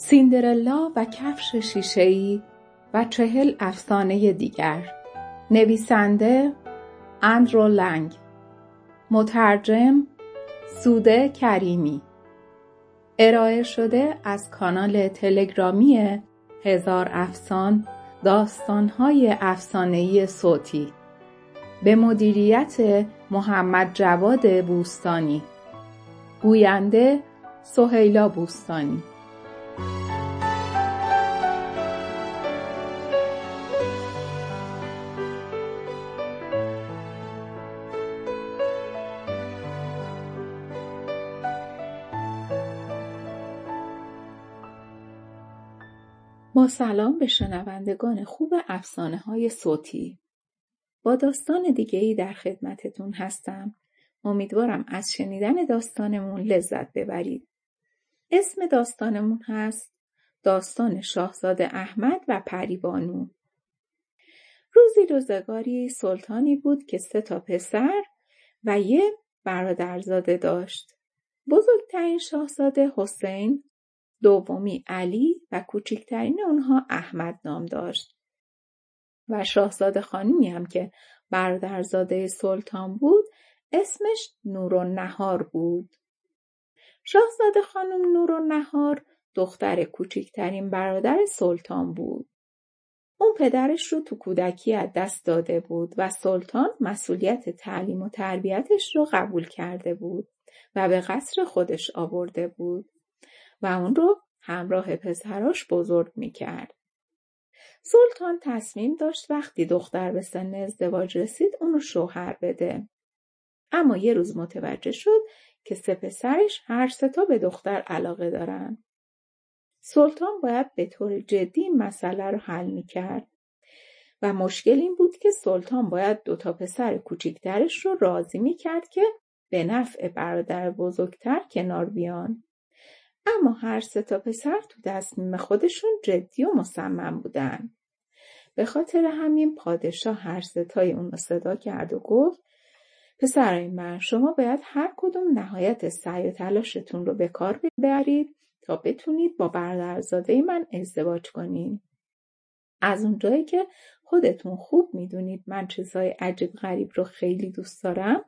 سیندرلا و کفش شیشهای و چهل افسانه دیگر. نویسنده اندرو لنگ. مترجم سوده کریمی. ارائه شده از کانال تلگرامی هزار افسان داستانهای افسانهای صوتی. به مدیریت محمد جواد بوستانی. گوینده سهیلا بوستانی. با سلام به شنوندگان خوب افسانههای صوتی. با داستان دیگه ای در خدمتتون هستم. امیدوارم از شنیدن داستانمون لذت ببرید. اسم داستانمون هست داستان شاهزاده احمد و پریبانو. روزی روزگاری سلطانی بود که سه تا پسر و یه برادرزاده داشت. بزرگترین شاهزاده حسین دومی علی و کوچکترین اونها احمد نام داشت. و شاهزاده خانمی هم که برادرزاده سلطان بود اسمش نهار بود. شاهزاده خانم نهار دختر کوچکترین برادر سلطان بود. اون پدرش رو تو کودکی از دست داده بود و سلطان مسئولیت تعلیم و تربیتش رو قبول کرده بود و به قصر خودش آورده بود. و اون رو همراه پسراش بزرگ می‌کرد. سلطان تصمیم داشت وقتی دختر به سن ازدواج رسید اونو شوهر بده. اما یه روز متوجه شد که سه پسرش هر ستا به دختر علاقه دارن. سلطان باید به طور جدی مسئله رو حل می‌کرد و مشکل این بود که سلطان باید دوتا پسر کوچیکترش رو راضی می‌کرد که به نفع برادر بزرگتر کنار بیان. اما هر سه تا پسر تو تصمیم خودشون جدی و مصمم بودن. به خاطر همین پادشاه هر ستای اون رو صدا کرد و گفت پسرای من شما باید هر کدوم نهایت سعی و تلاشتون رو به کار ببرید تا بتونید با برادرزاده من ازدواج کنین. از اونجایی که خودتون خوب می‌دونید من چیزهای عجیب غریب رو خیلی دوست دارم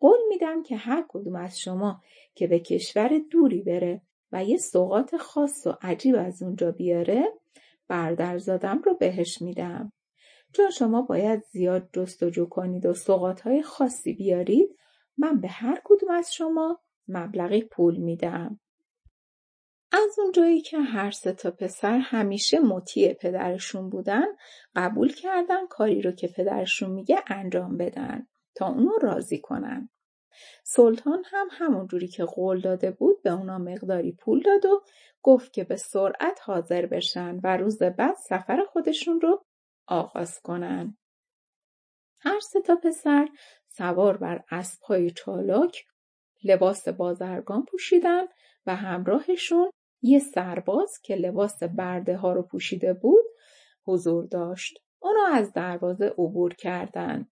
قول میدم که هر کدوم از شما که به کشور دوری بره و یه سوغات خاص و عجیب از اونجا بیاره بردرزادم رو بهش میدم. چون شما باید زیاد جستجو کنید و های خاصی بیارید من به هر کدوم از شما مبلغی پول میدم. از اونجایی که هر سه تا پسر همیشه مطیع پدرشون بودن قبول کردن کاری رو که پدرشون میگه انجام بدن تا اونو راضی کنن. سلطان هم همون جوری که قول داده بود به اونا مقداری پول داد و گفت که به سرعت حاضر بشن و روز بعد سفر خودشون رو آغاز کنن. هر سه تا پسر سوار بر اسبهای چالاک لباس بازرگان پوشیدن و همراهشون یه سرباز که لباس برده ها رو پوشیده بود حضور داشت. اونا از دروازه عبور کردند.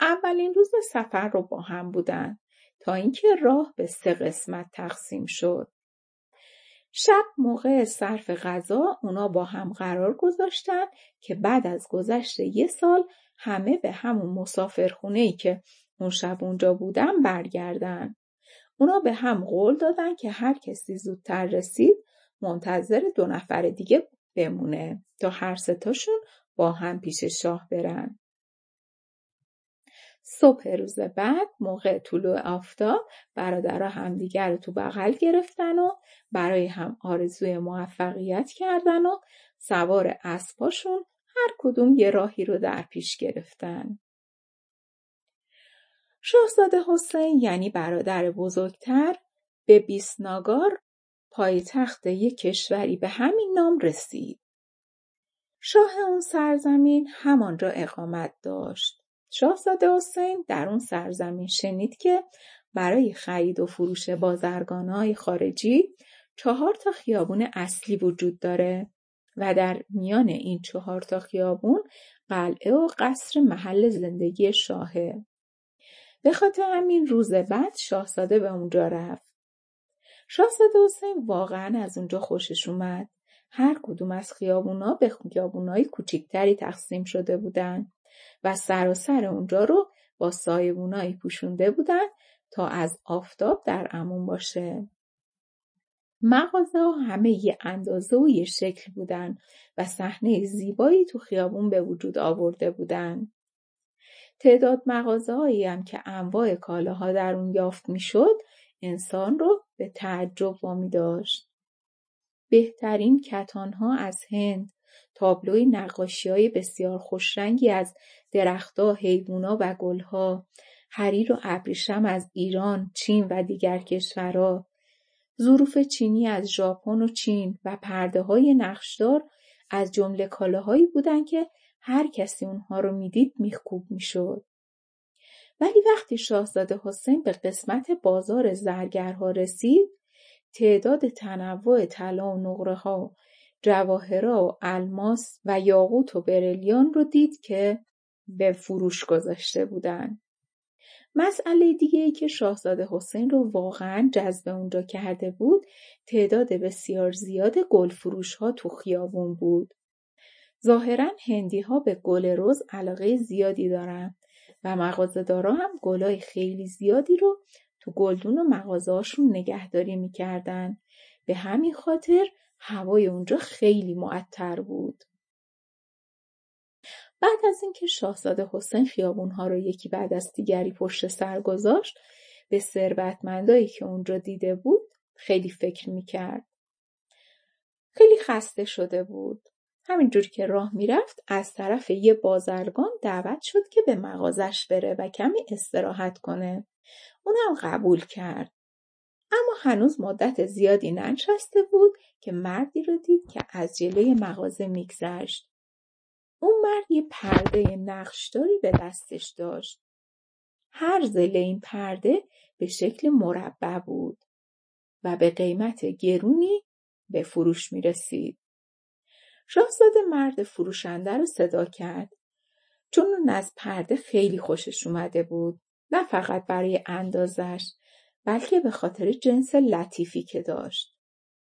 اولین روز سفر رو با هم بودن تا اینکه راه به سه قسمت تقسیم شد. شب موقع صرف غذا اونا با هم قرار گذاشتن که بعد از گذشت یه سال همه به همون مسافرخونه ای که اون شب اونجا بودن برگردن. اونا به هم قول دادن که هر کسی زودتر رسید منتظر دو نفر دیگه بمونه تا هر ستاشون با هم پیش شاه برن. صبح روز بعد موقع طلوع آفتاب برادرها همدیگر رو تو بغل گرفتن و برای هم آرزوی موفقیت کردن و سوار اسباشون هر کدوم یه راهی رو در پیش گرفتن. شاهزاده حسین یعنی برادر بزرگتر به بیسناگار پایتخت یک کشوری به همین نام رسید. شاه اون سرزمین همانجا اقامت داشت. شاهزاده حسین در اون سرزمین شنید که برای خرید و فروش بازرگانهای خارجی چهار تا خیابون اصلی وجود داره و در میان این چهار تا خیابون قلعه و قصر محل زندگی شاهه. به خاطر همین روز بعد شاهزاده به اونجا رفت. شاهزاده حسین واقعا از اونجا خوشش اومد. هر کدوم از خیابونا به خیابونای کوچیکتری تقسیم شده بودن و سراسر اونجا رو با سایبونایی پوشونده بودن تا از آفتاب در امون باشه. مغازه ها همه یه اندازه و یه شکل بودن و صحنه زیبایی تو خیابون به وجود آورده بودن. تعداد مغازه هم که انواع کالاها در اون یافت می‌شد انسان رو به تعجب وامی داشت. بهترین کتانها از هند، تابلوی نقاشی های بسیار خوشرنگی از درختها، حیوونا و گلها، حریر و ابریشم از ایران، چین و دیگر کشورها، ظروف چینی از ژاپن و چین و پرده های نقشدار از جمله کالاهایی بودند که هر کسی اونها رو می‌دید میخکوب می‌شد. ولی وقتی شاهزاده حسین به قسمت بازار زرگرها رسید تعداد تنوع طلا و نقره ها جواهرا و الماس و یاقوت و برلیان رو دید که به فروش گذاشته بودند. مسئله دیگه ای که شاهزاده حسین رو واقعا جذب اونجا کرده بود تعداد بسیار زیاد گل فروش ها تو خیابون بود. ظاهرا هندی ها به گل روز علاقه زیادی دارن و مغازه‌دارا هم گلای خیلی زیادی رو تو گلدون و مغازه‌هاشون نگهداری می‌کردن. به همین خاطر هوای اونجا خیلی معطر بود. بعد از اینکه شاهزاده حسین خیابونها رو یکی بعد از دیگری پشت سر گذاشت به ثروتمندایی که اونجا دیده بود خیلی فکر می‌کرد. خیلی خسته شده بود. همینجور که راه می‌رفت از طرف یه بازرگان دعوت شد که به مغازش بره و کمی استراحت کنه. اونم قبول کرد. اما هنوز مدت زیادی ننشسته بود که مردی رو دید که از جلوی مغازه میگذشت. اون مرد یه پرده نقشداری به دستش داشت. هر زل این پرده به شکل مربع بود و به قیمت گرونی به فروش می رسید. شاهزاده مرد فروشنده رو صدا کرد چون اون از پرده خیلی خوشش اومده بود نه فقط برای اندازش بلکه به خاطر جنس لطیفی که داشت.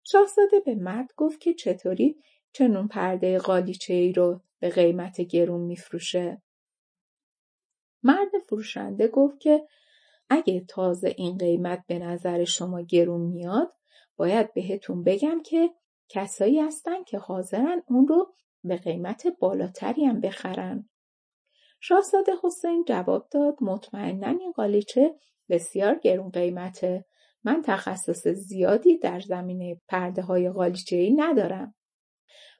شاهزاده به مرد گفت که چطوری چنون پرده قالیچه ای رو به قیمت گرون میفروشه. مرد فروشنده گفت که اگه تازه این قیمت به نظر شما گرون میاد باید بهتون بگم که کسایی هستن که حاضرن اون رو به قیمت بالاتری هم بخرن. شاهزاده حسین جواب داد مطمئنا این قالیچه بسیار گرون قیمته. من تخصص زیادی در زمینه پرده های قالیچه ای ندارم.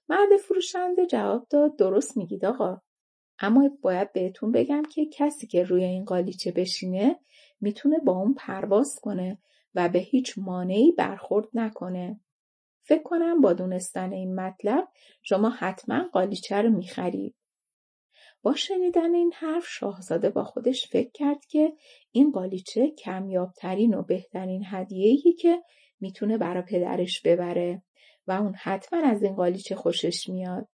مرد فروشنده جواب داد درست میگید آقا. اما باید بهتون بگم که کسی که روی این قالیچه بشینه می‌تونه با اون پرواز کنه و به هیچ مانعی برخورد نکنه. فکر کنم با دونستن این مطلب شما حتما قالیچه رو می‌خرید. با شنیدن این حرف شاهزاده با خودش فکر کرد که این قالیچه کمیابترین و بهترین هدیه‌ای که می‌تونه برا پدرش ببره و اون حتما از این قالیچه خوشش میاد.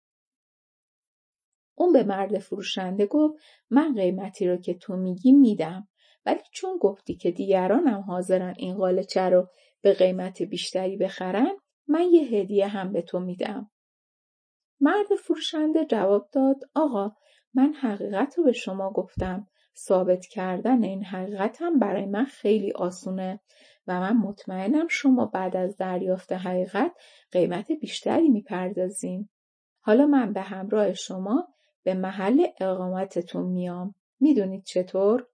اون به مرد فروشنده گفت من قیمتی رو که تو میگی میدم ولی چون گفتی که دیگرانم حاضرن این قالیچه رو به قیمت بیشتری بخرن من یه هدیه هم به تو میدم. مرد فروشنده جواب داد آقا من حقیقت رو به شما گفتم ثابت کردن این حقیقت هم برای من خیلی آسونه و من مطمئنم شما بعد از دریافت حقیقت قیمت بیشتری می‌پردازین. حالا من به همراه شما به محل اقامتتون میام. می‌دونید چطور؟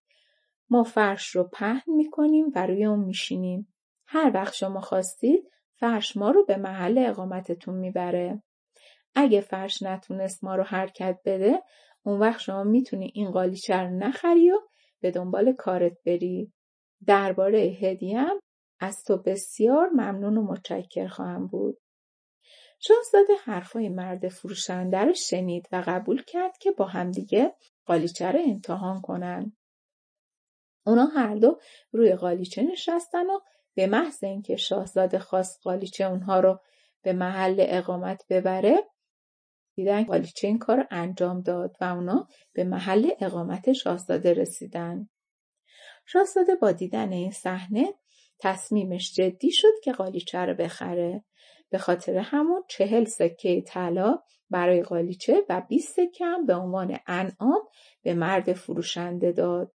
ما فرش رو پهن می‌کنیم و روی اون میشینیم. هر وقت شما خواستید فرش ما رو به محل اقامتتون می‌بره. اگه فرش نتونست ما رو حرکت بده اون وقت شما می‌تونی این قالیچه رو نخری و به دنبال کارت بری. درباره هدیم از تو بسیار ممنون و متشکر خواهم بود. شاهزاده حرفای مرد فروشنده رو شنید و قبول کرد که با همدیگه قالیچه رو امتحان کنن. اونا هر دو روی قالیچه نشستن و به محض اینکه شاهزاده خواست قالیچه اونها رو به محل اقامت ببره دیدن قالیچه این کار انجام داد و اونا به محل اقامت شاهزاده رسیدن. شاهزاده با دیدن این صحنه تصمیمش جدی شد که قالیچه رو بخره. به خاطر همون چهل سکه طلا برای قالیچه و 20 سکه هم به عنوان انعام به مرد فروشنده داد.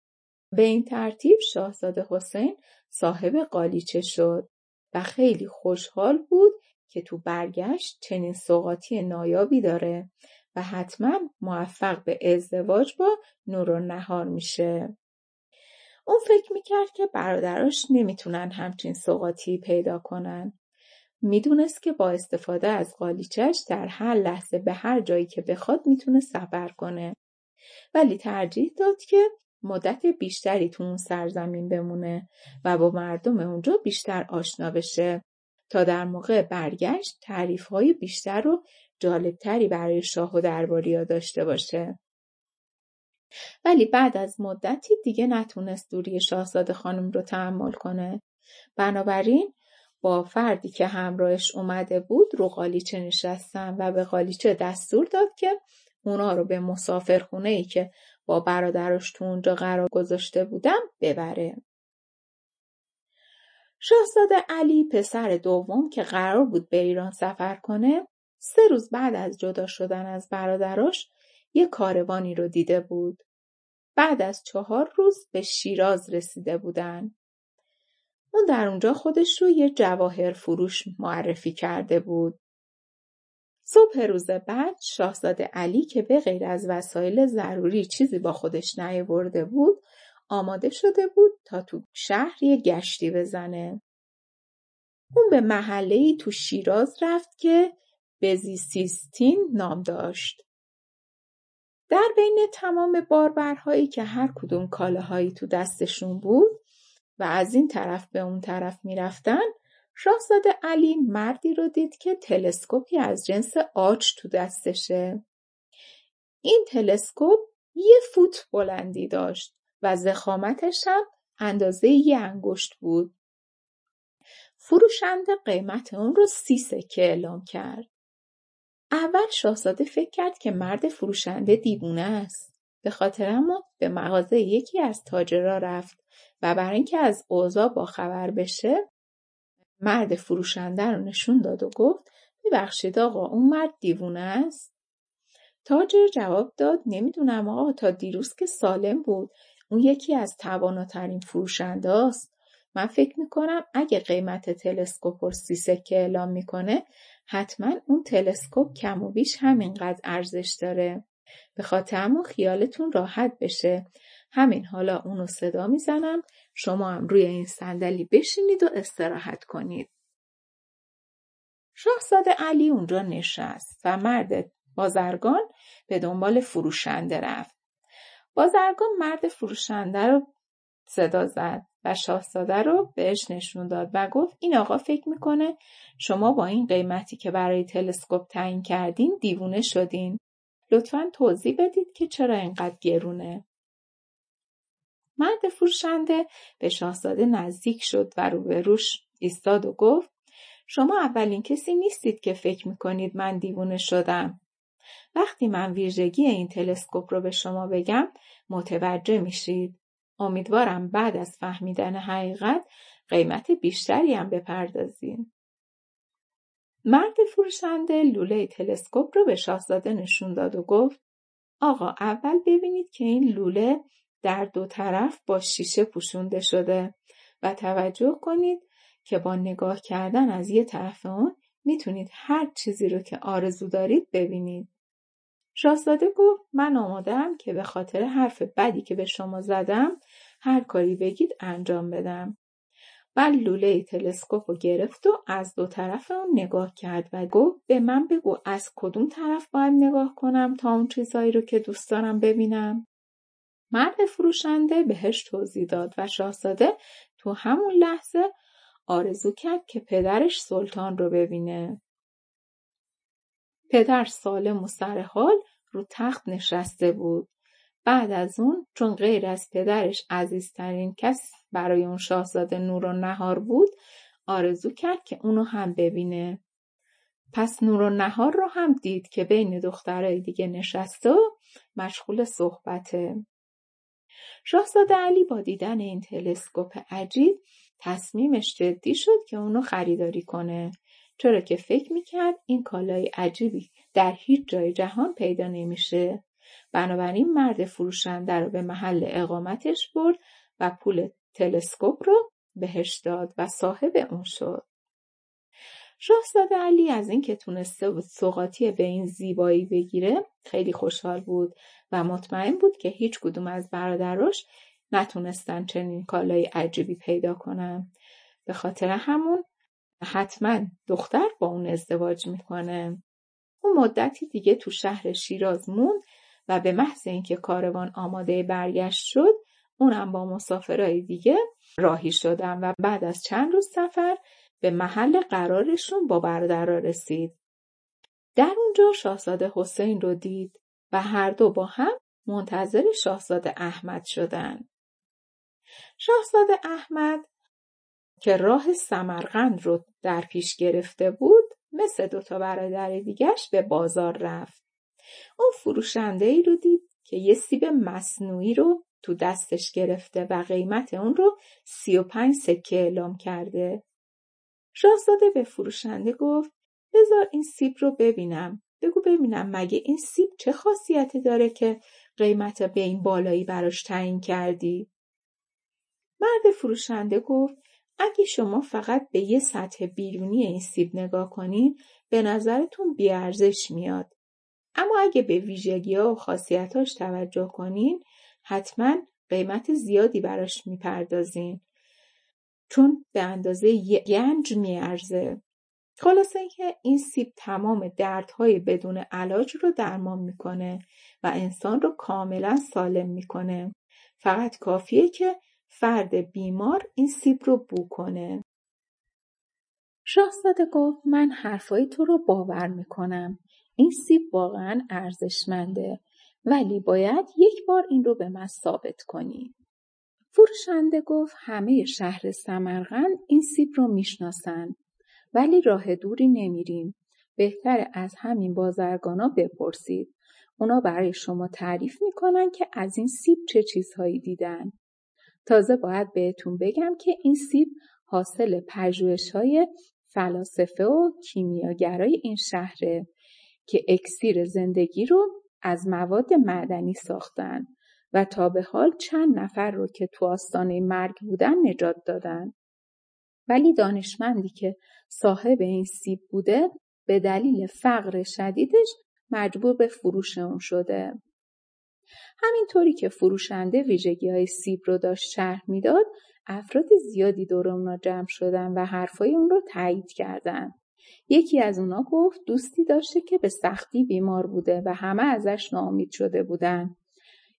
به این ترتیب شاهزاده حسین صاحب قالیچه شد و خیلی خوشحال بود که تو برگشت چنین سوقاتی نایابی داره و حتما موفق به ازدواج با نور نهار میشه. اون فکر می‌کرد که برادراش نمی‌تونن همچین سوقاتی پیدا کنن. می‌دونست که با استفاده از قالیچش در هر لحظه به هر جایی که بخواد می‌تونه سفر کنه. ولی ترجیح داد که مدت بیشتری تو اون سرزمین بمونه و با مردم اونجا بیشتر آشنا بشه تا در موقع برگشت تعریف های بیشتر و جالبتری برای شاه و درباریا داشته باشه. ولی بعد از مدتی دیگه نتونست دوری شاهزاده خانم رو تحمل کنه. بنابراین با فردی که همراهش اومده بود رو قالیچه نشستن و به قالیچه دستور داد که اونا رو به مسافرخونه ای که با برادرش تو اونجا قرار گذاشته بودم ببره. شاهزاده علی پسر دوم که قرار بود به ایران سفر کنه سه روز بعد از جدا شدن از برادراش یه کاروانی رو دیده بود. بعد از چهار روز به شیراز رسیده بودن. اون در اونجا خودش رو یه جواهر فروش معرفی کرده بود. صبح روز بعد شاهزاده علی که به غیر از وسایل ضروری چیزی با خودش نیاورده بود آماده شده بود تا تو شهر یه گشتی بزنه. اون به محله ای تو شیراز رفت که بزیسیستین نام داشت. در بین تمام باربرهایی که هر کدوم کالاهایی تو دستشون بود و از این طرف به اون طرف می‌رفتن شاهزاده علی مردی رو دید که تلسکوپی از جنس آج تو دستشه. این تلسکوپ یه فوت بلندی داشت و زخامتش هم اندازه یه انگشت بود. فروشنده قیمت اون رو سی سکه اعلام کرد. اول شاهزاده فکر کرد که مرد فروشنده دیوونه است. به خاطر اما به مغازه یکی از تاجرا رفت و برای اینکه از اوضاع با خبر بشه مرد فروشنده رو نشون داد و گفت ببخشید آقا اون مرد دیوونه است تاجر جواب داد نمی‌دونم آقا تا دیروز که سالم بود اون یکی از تواناترین فروشنده است. من فکر می‌کنم اگه قیمت تلسکوپ رو سی سکه اعلام می‌کنه حتما اون تلسکوپ کم و بیش همینقدر ارزش داره. به خاطر اما خیالتون راحت بشه. همین حالا اونو صدا می‌زنم شما هم روی این صندلی بشینید و استراحت کنید. شاهزاده علی اونجا نشست و مرد بازرگان به دنبال فروشنده رفت. بازرگان مرد فروشنده رو صدا زد و شاهزاده رو بهش نشون داد و گفت این آقا فکر می‌کنه شما با این قیمتی که برای تلسکوپ تعیین کردین دیوونه شدین. لطفا توضیح بدید که چرا اینقدر گرونه. مرد فروشنده به شاهزاده نزدیک شد و روبروش ایستاد و گفت شما اولین کسی نیستید که فکر می‌کنید من دیوونه شدم. وقتی من ویژگی این تلسکوپ رو به شما بگم متوجه میشید. امیدوارم بعد از فهمیدن حقیقت قیمت بیشتری هم بپردازین. مرد فروشنده لوله تلسکوپ رو به شاهزاده نشون داد و گفت آقا اول ببینید که این لوله در دو طرف با شیشه پوشونده شده و توجه کنید که با نگاه کردن از یه طرف اون می‌تونید هر چیزی رو که آرزو دارید ببینید. شاهزاده گفت من آمادم که به خاطر حرف بدی که به شما زدم هر کاری بگید انجام بدم. و لوله تلسکوپ رو گرفت و از دو طرف اون نگاه کرد و گفت به من بگو از کدوم طرف باید نگاه کنم تا اون چیزایی رو که دوست دارم ببینم. مرد فروشنده بهش توضیح داد و شاهزاده تو همون لحظه آرزو کرد که پدرش سلطان رو ببینه. پدر سالم و سرحال رو تخت نشسته بود. بعد از اون چون غیر از پدرش عزیزترین کس برای اون شاهزاده نور و نهار بود آرزو کرد که اونو هم ببینه. پس نور و نهار رو هم دید که بین دخترای دیگه نشسته و مشغول صحبته. شاهزاده علی با دیدن این تلسکوپ عجیب تصمیمش جدی شد که اونو خریداری کنه چرا که فکر می‌کرد این کالای عجیبی در هیچ جای جهان پیدا نمیشه. بنابراین مرد فروشنده رو به محل اقامتش برد و پول تلسکوپ رو بهش داد و صاحب اون شد. شاهزاده علی از اینکه تونسته بود سوقاتی به این زیبایی بگیره خیلی خوشحال بود و مطمئن بود که هیچ کدوم از برادراش نتونستن چنین کالای عجیبی پیدا کنن. به خاطر همون حتما دختر با اون ازدواج می‌کنه اون مدتی دیگه تو شهر شیراز موند و به محض اینکه کاروان آماده برگشت شد اونم با مسافرهای دیگه راهی شدن و بعد از چند روز سفر به محل قرارشون با برادرها رسید. در اونجا شاهزاده حسین رو دید و هر دو با هم منتظر شاهزاده احمد شدن. شاهزاده احمد که راه سمرقند رو در پیش گرفته بود مثل دوتا برادر دیگش به بازار رفت. اون فروشنده ای رو دید که یه سیب مصنوعی رو تو دستش گرفته و قیمت اون رو سی و پنج سکه اعلام کرده. شاهزاده به فروشنده گفت بذار این سیب رو ببینم. بگو ببینم مگه این سیب چه خاصیتی داره که قیمت به این بالایی براش تعیین کردی؟ مرد فروشنده گفت اگه شما فقط به یه سطح بیرونی این سیب نگاه کنین به نظرتون بیارزش میاد. اما اگه به ویژگی ها و خاصیتاش توجه کنین حتما قیمت زیادی براش می‌پردازین. چون به اندازه گنج میارزه. خلاصه اینکه این سیب تمام دردهای بدون علاج رو درمان می‌کنه و انسان رو کاملا سالم می‌کنه. فقط کافیه که فرد بیمار این سیب رو بو کنه. شاهزاده گفت من حرفای تو رو باور می‌کنم. این سیب واقعا ارزشمنده ولی باید یک بار این رو به من ثابت کنی. فروشنده گفت همه شهر سمرقند این سیب رو می‌شناسند ولی راه دوری نمیریم. بهتر از همین بازرگانا بپرسید. اونا برای شما تعریف می‌کنن که از این سیب چه چیزهایی دیدن. تازه باید بهتون بگم که این سیب حاصل پژوهش های فلاسفه و کیمیاگرای این شهره که اکسیر زندگی رو از مواد معدنی ساختن و تا به حال چند نفر رو که تو آستانه مرگ بودن نجات دادن. ولی دانشمندی که صاحب این سیب بوده به دلیل فقر شدیدش مجبور به فروش اون شده. همینطوری که فروشنده ویژگی های سیب رو داشت شرح می‌داد افراد زیادی دور اونا جمع شدن و حرفای اون رو تایید کردن. یکی از اونا گفت دوستی داشته که به سختی بیمار بوده و همه ازش ناامید شده بودن.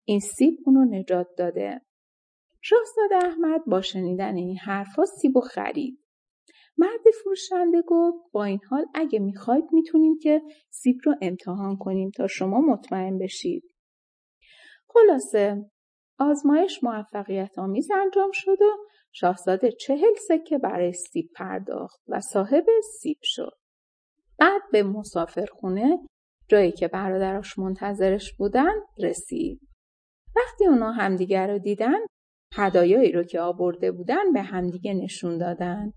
این سیب اونو نجات داده. شاهزاده احمد با شنیدن این حرفا سیب و خرید. مرد فروشنده گفت با این حال اگه می‌خواید می‌تونیم که سیب رو امتحان کنیم تا شما مطمئن بشید. خلاصه آزمایش موفقیت آمیز انجام شد و شاهزاده چهل سکه برای سیب پرداخت و صاحب سیب شد. بعد به مسافرخونه جایی که برادراش منتظرش بودن رسید. وقتی اونا همدیگر رو دیدن هدایایی رو که آورده بودن به همدیگه نشون دادن.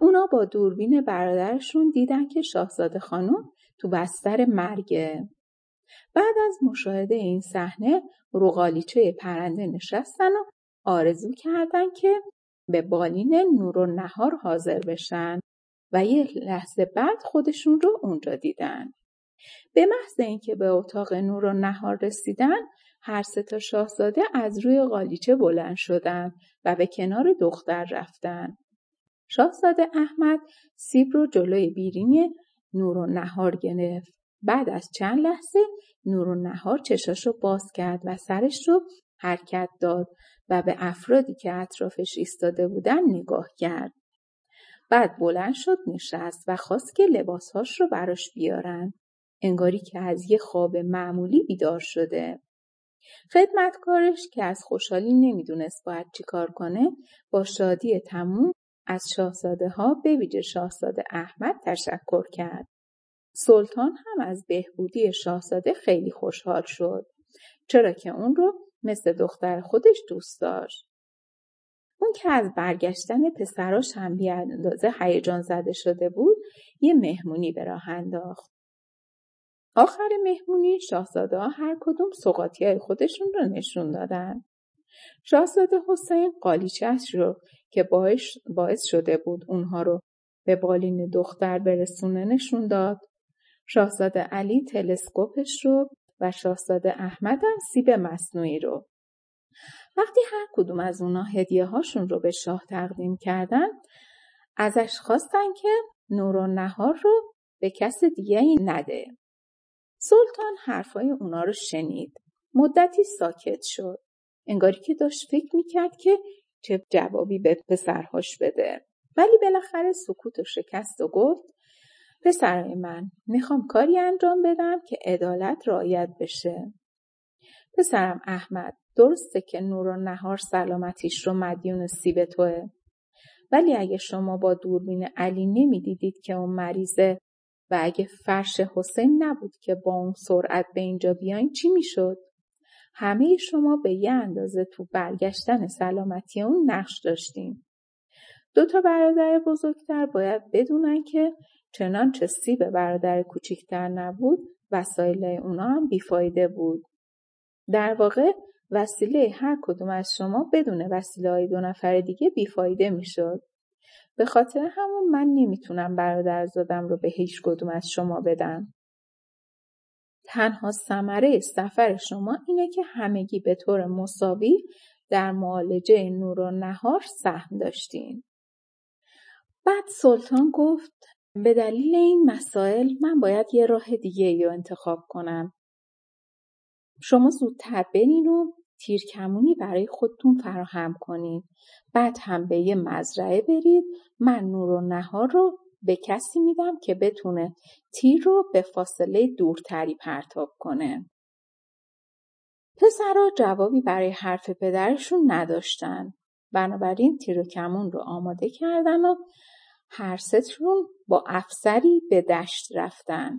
اونا با دوربین برادرشون دیدن که شاهزاده خانم تو بستر مرگه. بعد از مشاهده این صحنه روغالیچه پرنده نشستن و آرزو کردن که به بالین نور و نهار حاضر بشن و یه لحظه بعد خودشون رو اونجا دیدن. به محض اینکه به اتاق نور و نهار رسیدن هر سه تا شاهزاده از روی قالیچه بلند شدند و به کنار دختر رفتن. شاهزاده احمد سیب رو جلوی بیرین نور و نهار گرفت. بعد از چند لحظه نور و نهار چشاشو باز کرد و سرش رو حرکت داد و به افرادی که اطرافش ایستاده بودن نگاه کرد. بعد بلند شد نشست و خواست که لباسهاش رو براش بیارن. انگاری که از یه خواب معمولی بیدار شده. خدمتکارش که از خوشحالی نمی‌دونست باید چیکار کنه با شادی تموم از شاهزاده ها به ویژه شاهزاده احمد تشکر کرد. سلطان هم از بهبودی شاهزاده خیلی خوشحال شد چرا که اون رو مثل دختر خودش دوست داشت. اون که از برگشتن پسراش هم بیاندازه هیجان زده شده بود یه مهمونی به راه انداخت. آخر مهمونی شاهزاده ها هر کدوم سقاطی های خودشون رو نشون دادن. شاهزاده حسین قالیچش رو که باعث, باعث شده بود اونها رو به بالین دختر برسونه نشون داد. شاهزاده علی تلسکوپش رو و شاهزاده احمد هم سیب مصنوعی رو. وقتی هر کدوم از اونا هدیه هاشون رو به شاه تقدیم کردن ازش خواستن که نور و نهار رو به کس دیگه ای نده. سلطان حرفای اونا رو شنید. مدتی ساکت شد. انگاری که داشت فکر می‌کرد که چه جوابی به پسرهاش بده. ولی بالاخره سکوت و شکست و گفت پسرای من می‌خوام کاری انجام بدم که عدالت رعایت بشه. پسرم احمد درسته که نور و نهار سلامتیش رو مدیون سیب توه. ولی اگه شما با دوربین علی نمی‌دیدید که اون مریضه و اگه فرش حسین نبود که با اون سرعت به اینجا بیاین چی می‌شد؟ همه شما به یه اندازه تو برگشتن سلامتی اون نقش داشتین. دو تا برادر بزرگتر باید بدونن که چنانچه سیب برادر کوچیکتر نبود وسایل اونا هم بیفایده بود. در واقع وسیله هر کدوم از شما بدون وسیله های دو نفر دیگه بیفایده می‌شد. به خاطر همون من نمی‌تونم برادرزادم رو به هیچ کدوم از شما بدم. تنها ثمره سفر شما اینه که همگی به طور مساوی در معالجه نور و نهار سهم داشتین. بعد سلطان گفت به دلیل این مسائل من باید یه راه دیگه رو انتخاب کنم. شما زودتر برین و تیرکمونی برای خودتون فراهم کنید. بعد هم به یه مزرعه برید من نور و نهار رو به کسی میدم که بتونه تیر رو به فاصله دورتری پرتاب کنه. پسرها جوابی برای حرف پدرشون نداشتن. بنابراین تیر و کمون رو آماده کردن و هر ستشون با افسری به دشت رفتن.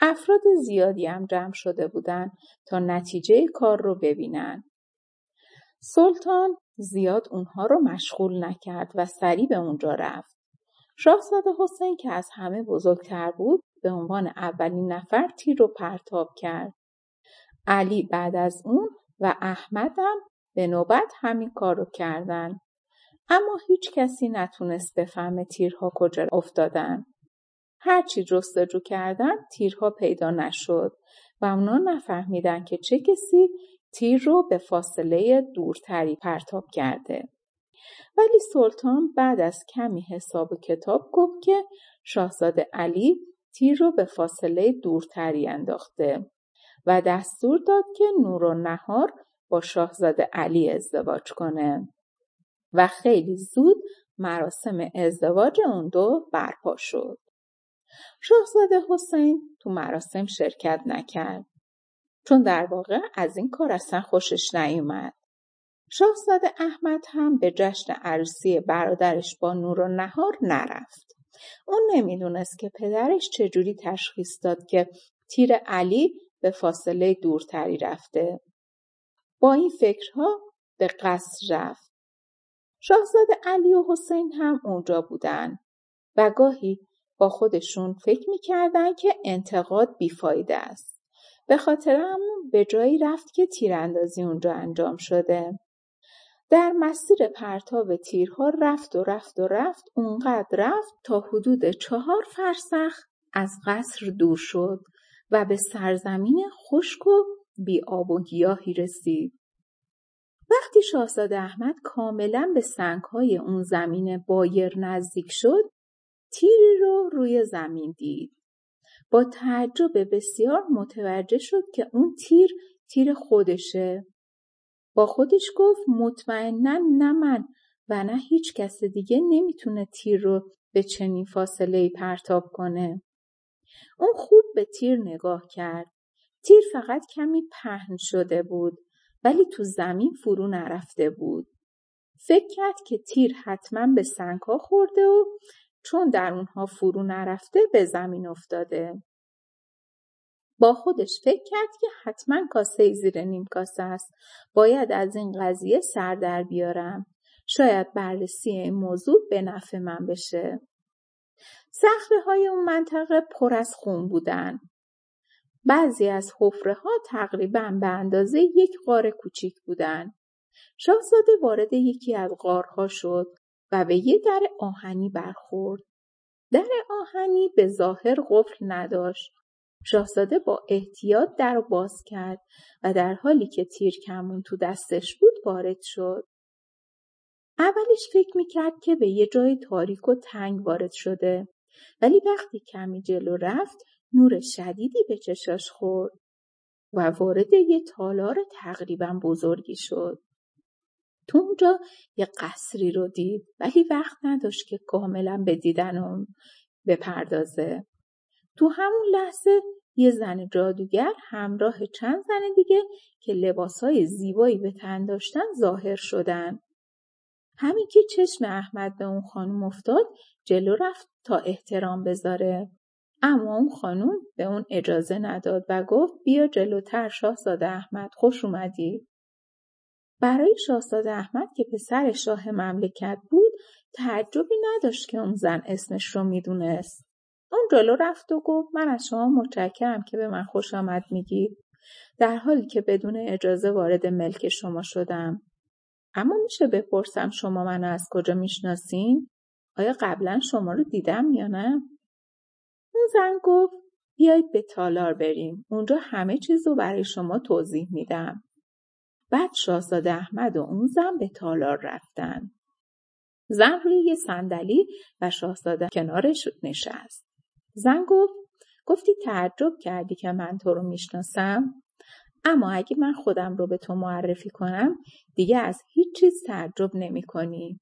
افراد زیادی هم جمع شده بودن تا نتیجه کار رو ببینن. سلطان زیاد اونها رو مشغول نکرد و سریع به اونجا رفت. شاهزاده حسین که از همه بزرگتر بود به عنوان اولین نفر تیر رو پرتاب کرد. علی بعد از اون و احمدم به نوبت همین کار رو کردن. اما هیچ کسی نتونست بفهمه تیرها کجا افتادن. هرچی جستجو کردن تیرها پیدا نشد و اونا نفهمیدن که چه کسی تیر رو به فاصله دورتری پرتاب کرده. ولی سلطان بعد از کمی حساب و کتاب گفت که شاهزاده علی تیر رو به فاصله دورتری انداخته و دستور داد که نور و نهار با شاهزاده علی ازدواج کنه و خیلی زود مراسم ازدواج اون دو برپا شد. شاهزاده حسین تو مراسم شرکت نکرد چون در واقع از این کار اصلا خوشش نیومد. شاهزاده احمد هم به جشن عروسی برادرش با نور و نهار نرفت. اون نمی‌دونست که پدرش چجوری تشخیص داد که تیر علی به فاصله دورتری رفته. با این فکرها به قصر رفت. شاهزاده علی و حسین هم اونجا بودن و گاهی با خودشون فکر می‌کردن که انتقاد بیفایده است. به خاطر همون به جایی رفت که تیراندازی اونجا انجام شده. در مسیر پرتاب تیرها رفت و رفت و رفت اونقدر رفت تا حدود چهار فرسخ از قصر دور شد و به سرزمین خشک و بی آب و گیاهی رسید. وقتی شاهزاده احمد کاملا به سنگهای اون زمین بایر نزدیک شد تیری رو روی زمین دید. با تعجب بسیار متوجه شد که اون تیر تیر خودشه. با خودش گفت مطمئنا نه من و نه هیچ کس دیگه نمی‌تونه تیر رو به چنین فاصله پرتاب کنه. اون خوب به تیر نگاه کرد. تیر فقط کمی پهن شده بود ولی تو زمین فرو نرفته بود. فکر کرد که تیر حتما به سنگ ها خورده و چون در اونها فرو نرفته به زمین افتاده. با خودش فکر کرد که حتما کاسه زیر نیم کاسه است. باید از این قضیه سر در بیارم. شاید بررسی این موضوع به نفع من بشه. صخره های اون منطقه پر از خون بودن. بعضی از حفره ها تقریبا به اندازه یک غار کوچیک بودن. شاهزاده وارد یکی از غارها شد و به یه در آهنی برخورد. در آهنی به ظاهر قفل نداشت. شاهزاده با احتیاط در باز کرد و در حالی که تیر کمون تو دستش بود وارد شد. اولش فکر می‌کرد که به یه جای تاریک و تنگ وارد شده ولی وقتی کمی جلو رفت نور شدیدی به چشاش خورد و وارد یه تالار تقریبا بزرگی شد. تو اونجا یه قصری رو دید ولی وقت نداشت که کاملا به دیدن اون بپردازه. تو همون لحظه یه زن جادوگر همراه چند زن دیگه که لباسهای زیبایی به تن داشتن ظاهر شدن. همین که چشم احمد به اون خانم افتاد جلو رفت تا احترام بذاره. اما اون خانم به اون اجازه نداد و گفت بیا جلوتر شاهزاده احمد خوش اومدی. برای شاهزاده احمد که پسر شاه مملکت بود تعجبی نداشت که اون زن اسمش رو می‌دونست. اون جلو رفت و گفت من از شما متشکرم که به من خوش آمد میگید. در حالی که بدون اجازه وارد ملک شما شدم. اما میشه بپرسم شما من از کجا می‌شناسین؟ آیا قبلا شما رو دیدم یا نه؟ اون زن گفت بیایید به تالار بریم. اونجا همه چیز رو برای شما توضیح میدم. بعد شاهزاده احمد و اون زن به تالار رفتن. زن روی یه صندلی و شاهزاده کنارش نشست. زن گفت گفتی تعجب کردی که من تو رو می‌شناسم؟ اما اگه من خودم رو به تو معرفی کنم دیگه از هیچ چیز تعجب نمی کنی.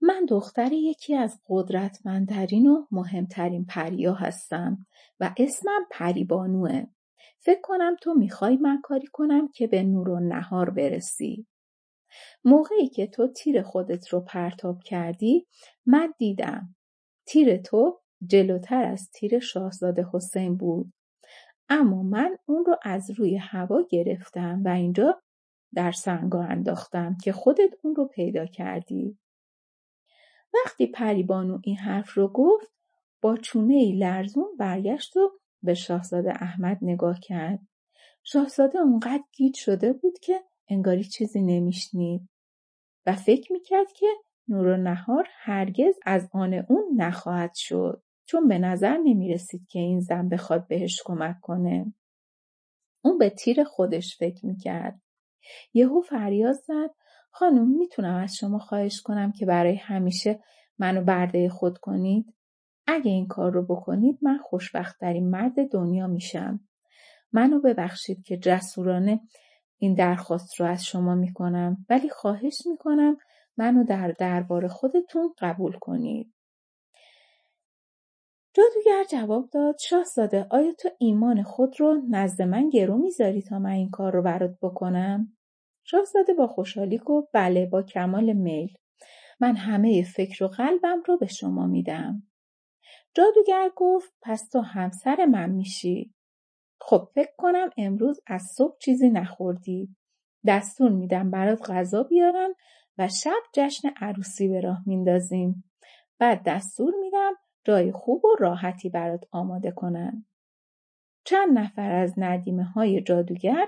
من دختر یکی از قدرتمندترین و مهمترین پریا هستم و اسمم پریبانوه. فکر کنم تو می‌خوای من کاری کنم که به نور و نهار برسی. موقعی که تو تیر خودت رو پرتاب کردی من دیدم. تیر تو جلوتر از تیر شاهزاده حسین بود. اما من اون رو از روی هوا گرفتم و اینجا در سنگا انداختم که خودت اون رو پیدا کردی. وقتی پریبانو این حرف رو گفت با چونه ای لرزون برگشت و به شاهزاده احمد نگاه کرد. شاهزاده اونقدر گیج شده بود که انگاری چیزی نمیشنید و فکر می‌کرد که نور و نهار هرگز از آن اون نخواهد شد چون به نظر نمی‌رسید که این زن بخواد بهش کمک کنه. اون به تیر خودش فکر می‌کرد. یهو فریاد زد خانم می‌تونم از شما خواهش کنم که برای همیشه منو برده خود کنید؟ اگه این کار رو بکنید من خوشبختترین مرد دنیا میشم. منو ببخشید که جسورانه این درخواست رو از شما می‌کنم ولی خواهش می‌کنم منو در دربار خودتون قبول کنید. جادوگر جواب داد شاهزاده آیا تو ایمان خود رو نزد من گرو می‌ذاری تا من این کار رو برات بکنم؟ شاهزاده با خوشحالی گفت بله با کمال میل. من همه فکر و قلبم رو به شما میدم. جادوگر گفت پس تو همسر من میشی. خب فکر کنم امروز از صبح چیزی نخوردی. دستور میدم برات غذا بیارن و شب جشن عروسی به راه میندازیم. بعد دستور میدم جای خوب و راحتی برات آماده کنن. چند نفر از ندیمه های جادوگر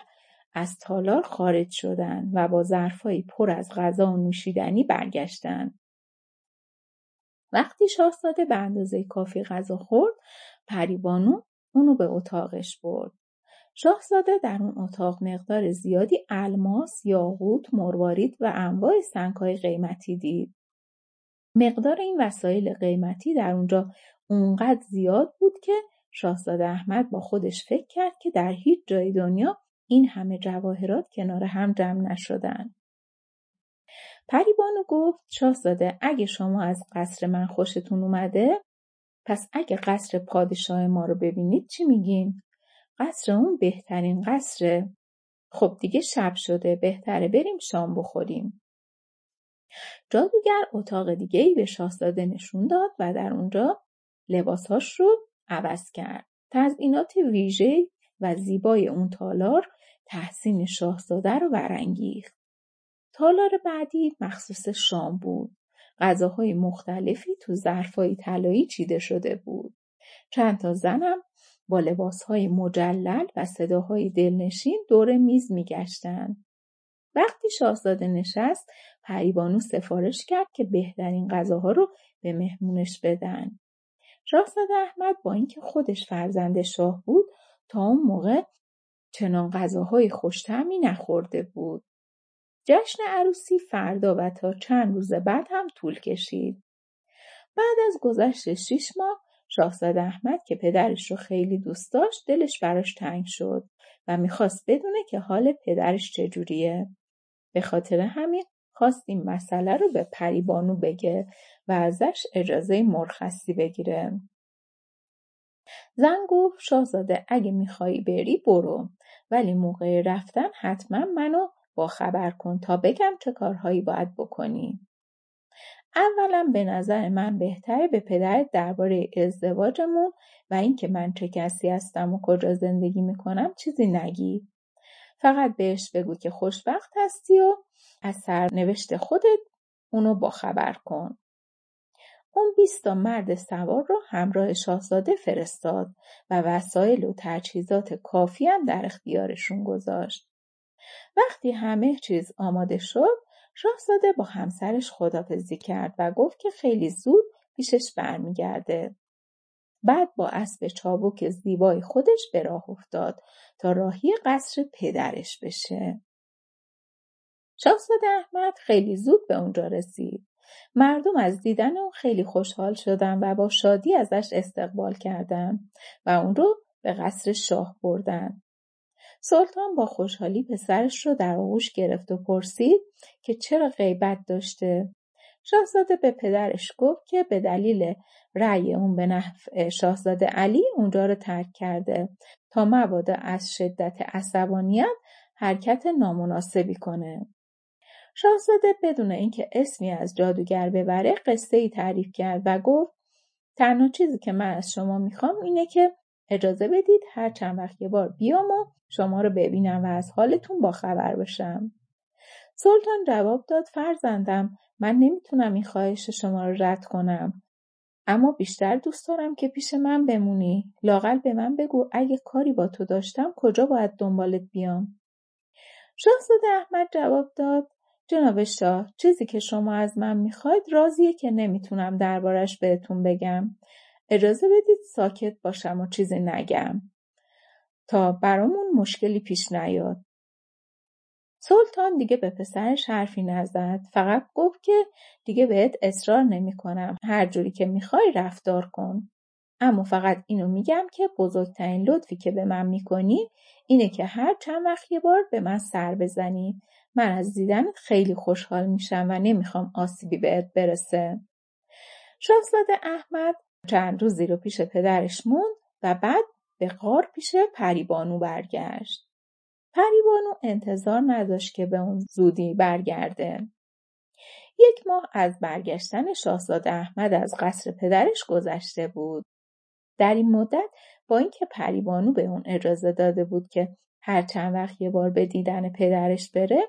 از تالار خارج شدند و با ظرفهایی پر از غذا و نوشیدنی برگشتند. وقتی شاهزاده به اندازه کافی غذا خورد پریبانو اونو به اتاقش برد شاهزاده در اون اتاق مقدار زیادی الماس یاقوت مروارید و انواع سنگهای قیمتی دید مقدار این وسایل قیمتی در اونجا اونقدر زیاد بود که شاهزاده احمد با خودش فکر کرد که در هیچ جای دنیا این همه جواهرات کنار هم جمع نشدن. پریبانو گفت شاهزاده اگه شما از قصر من خوشتون اومده پس اگه قصر پادشاه ما رو ببینید چی میگین؟ قصر اون بهترین قصره. خب دیگه شب شده بهتره بریم شام بخوریم. جادوگر اتاق دیگه ای به شاهزاده نشون داد و در اونجا لباسهاش رو عوض کرد. تزئینات ویژه و زیبای اون تالار تحسین شاهزاده رو برانگیخت. تالار بعدی مخصوص شام بود. غذاهای مختلفی تو ظرفهای طلایی چیده شده بود. چند تا زنم با لباسهای مجلل و صداهای دلنشین دور میز میگشتند. وقتی شاهزاده نشست پریبانو سفارش کرد که بهترین غذاها رو به مهمونش بدن. شاهزاده احمد با اینکه خودش فرزند شاه بود تا اون موقع چنان غذاهای خوشتمی نخورده بود. جشن عروسی فردا و تا چند روز بعد هم طول کشید. بعد از گذشت شیش ماه شاهزاده احمد که پدرش رو خیلی دوست داشت دلش براش تنگ شد و می‌خواست بدونه که حال پدرش چجوریه. به خاطر همین خواست این مسئله رو به پریبانو بگه و ازش اجازه مرخصی بگیره. زن گفت شاهزاده اگه میخوایی بری برو ولی موقع رفتن حتما منو با خبر کن تا بگم چه کارهایی باید بکنی. اولا به نظر من بهتره به پدرت درباره ازدواجمون و اینکه من چه کسی هستم و کجا زندگی می‌کنم چیزی نگی. فقط بهش بگو که خوشبخت هستی و از سرنوشت خودت اونو با خبر کن. اون بیستا مرد سوار رو همراه شاهزاده فرستاد و وسایل و تجهیزات کافی هم در اختیارشون گذاشت. وقتی همه چیز آماده شد شاهزاده با همسرش خدافزی کرد و گفت که خیلی زود پیشش برمیگرده. بعد با اسب چابک زیبای خودش به راه افتاد تا راهی قصر پدرش بشه. شاهزاده احمد خیلی زود به اونجا رسید. مردم از دیدن اون خیلی خوشحال شدن و با شادی ازش استقبال کردند و اون رو به قصر شاه بردن. سلطان با خوشحالی پسرش رو در آغوش گرفت و پرسید که چرا غیبت داشته. شاهزاده به پدرش گفت که به دلیل رأی اون به نفع شاهزاده علی اونجا رو ترک کرده تا مبادا از شدت عصبانیت حرکت نامناسبی کنه. شاهزاده بدون اینکه اسمی از جادوگر ببره قصه ای تعریف کرد و گفت تنها چیزی که من از شما می‌خوام اینه که اجازه بدید هر چند وقت یه بار بیام و شما رو ببینم و از حالتون با خبر بشم. سلطان جواب داد فرزندم من نمی‌تونم این خواهش شما رو رد کنم. اما بیشتر دوست دارم که پیش من بمونی. لاقل به من بگو اگه کاری با تو داشتم کجا باید دنبالت بیام. شاهزاده احمد جواب داد جناب شاه چیزی که شما از من می‌خواید رازیه که نمی‌تونم دربارش بهتون بگم. اجازه بدید ساکت باشم و چیزی نگم. تا برامون مشکلی پیش نیاد. سلطان دیگه به پسرش حرفی نزد. فقط گفت که دیگه بهت اصرار نمی کنم هر جوری که می‌خوای رفتار کن. اما فقط اینو میگم که بزرگترین لطفی که به من می‌کنی اینه که هر چند وقت یه بار به من سر بزنی. من از دیدنت خیلی خوشحال میشم و نمی‌خوام آسیبی بهت برسه شاهزاده احمد چند روزی رو پیش پدرش موند و بعد به غار پیش پریبانو برگشت. پریبانو انتظار نداشت که به اون زودی برگرده. یک ماه از برگشتن شاهزاده احمد از قصر پدرش گذشته بود. در این مدت با اینکه پریبانو به اون اجازه داده بود که هر چند وقت یه بار به دیدن پدرش بره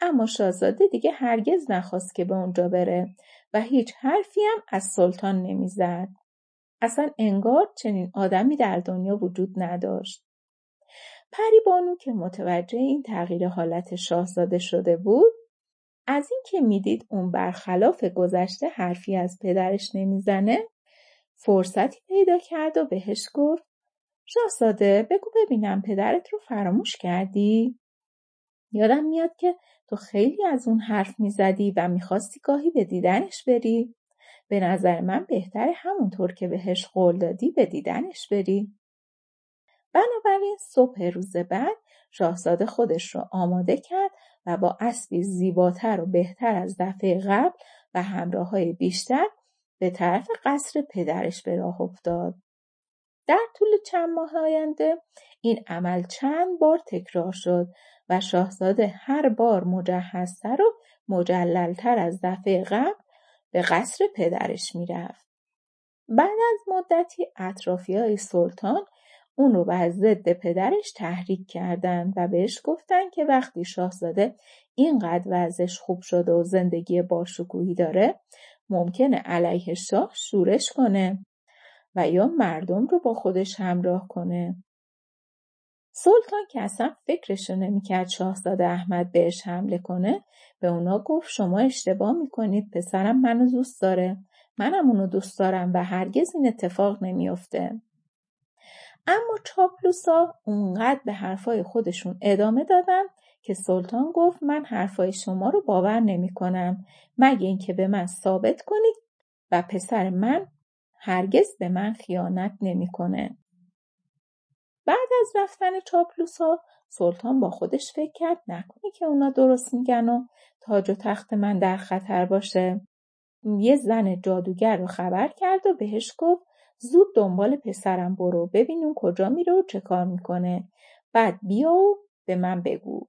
اما شاهزاده دیگه هرگز نخواست که به اونجا بره و هیچ حرفی هم از سلطان نمی‌زد. اصلا انگار چنین آدمی در دنیا وجود نداشت. پری بانو که متوجه این تغییر حالت شاهزاده شده بود از اینکه می‌دید اون برخلاف گذشته حرفی از پدرش نمی‌زنه فرصتی پیدا کرد و بهش گفت شاهزاده بگو ببینم پدرت رو فراموش کردی؟ یادم میاد که تو خیلی از اون حرف می‌زدی و می‌خواستی گاهی به دیدنش بری به نظر من بهتره همونطور که بهش قول دادی به دیدنش بری. بنابراین صبح روز بعد شاهزاده خودش رو آماده کرد و با اسبی زیباتر و بهتر از دفعه قبل و همراه های بیشتر به طرف قصر پدرش به راه افتاد. در طول چند ماه آینده این عمل چند بار تکرار شد و شاهزاده هر بار مجهزتر و مجللتر از دفعه قبل به قصر پدرش می‌رفت. بعد از مدتی اطرافی های سلطان اون رو بر ضد پدرش تحریک کردند و بهش گفتن که وقتی شاهزاده اینقدر وضعش خوب شده و زندگی باشکوهی داره ممکنه علیه شاه شورش کنه و یا مردم رو با خودش همراه کنه. سلطان که اصلا فکرشو نمی‌کرد شاهزاده احمد بهش حمله کنه به اونا گفت شما اشتباه می‌کنید پسرم منو دوست داره. منم اونو دوست دارم و هرگز این اتفاق نمیافته. اما چاپلوسا اونقدر به حرفای خودشون ادامه دادن که سلطان گفت من حرفای شما رو باور نمی کنم مگه اینکه به من ثابت کنید و پسر من هرگز به من خیانت نمی‌کنه. بعد از رفتن چاپلوسا سلطان با خودش فکر کرد نکنه که اونا درست میگن و تاج و تخت من در خطر باشه. یه زن جادوگر رو خبر کرد و بهش گفت زود دنبال پسرم برو ببین اون کجا میره و چه کار می‌کنه بعد بیا و به من بگو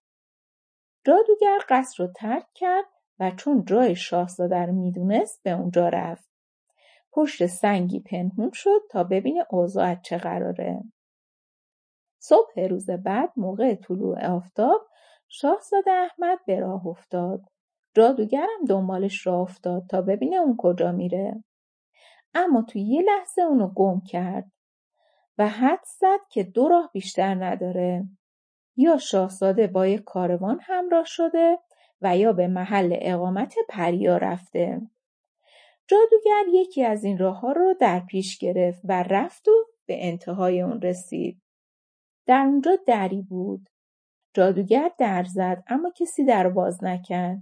جادوگر قصر رو ترک کرد و چون جای شاهزاده رو می‌دونست به اونجا رفت پشت سنگی پنهون شد تا ببینه اوضاع چه قراره. صبح روز بعد موقع طلوع آفتاب شاهزاده احمد به راه افتاد. جادوگرم دنبالش راه افتاد تا ببینه اون کجا میره. اما تو یه لحظه اونو گم کرد و حد زد که دو راه بیشتر نداره. یا شاهزاده با یک کاروان همراه شده و یا به محل اقامت پریا رفته. جادوگر یکی از این راه ها رو در پیش گرفت و رفت و به انتهای اون رسید در اونجا دری بود جادوگر در زد اما کسی در باز نکرد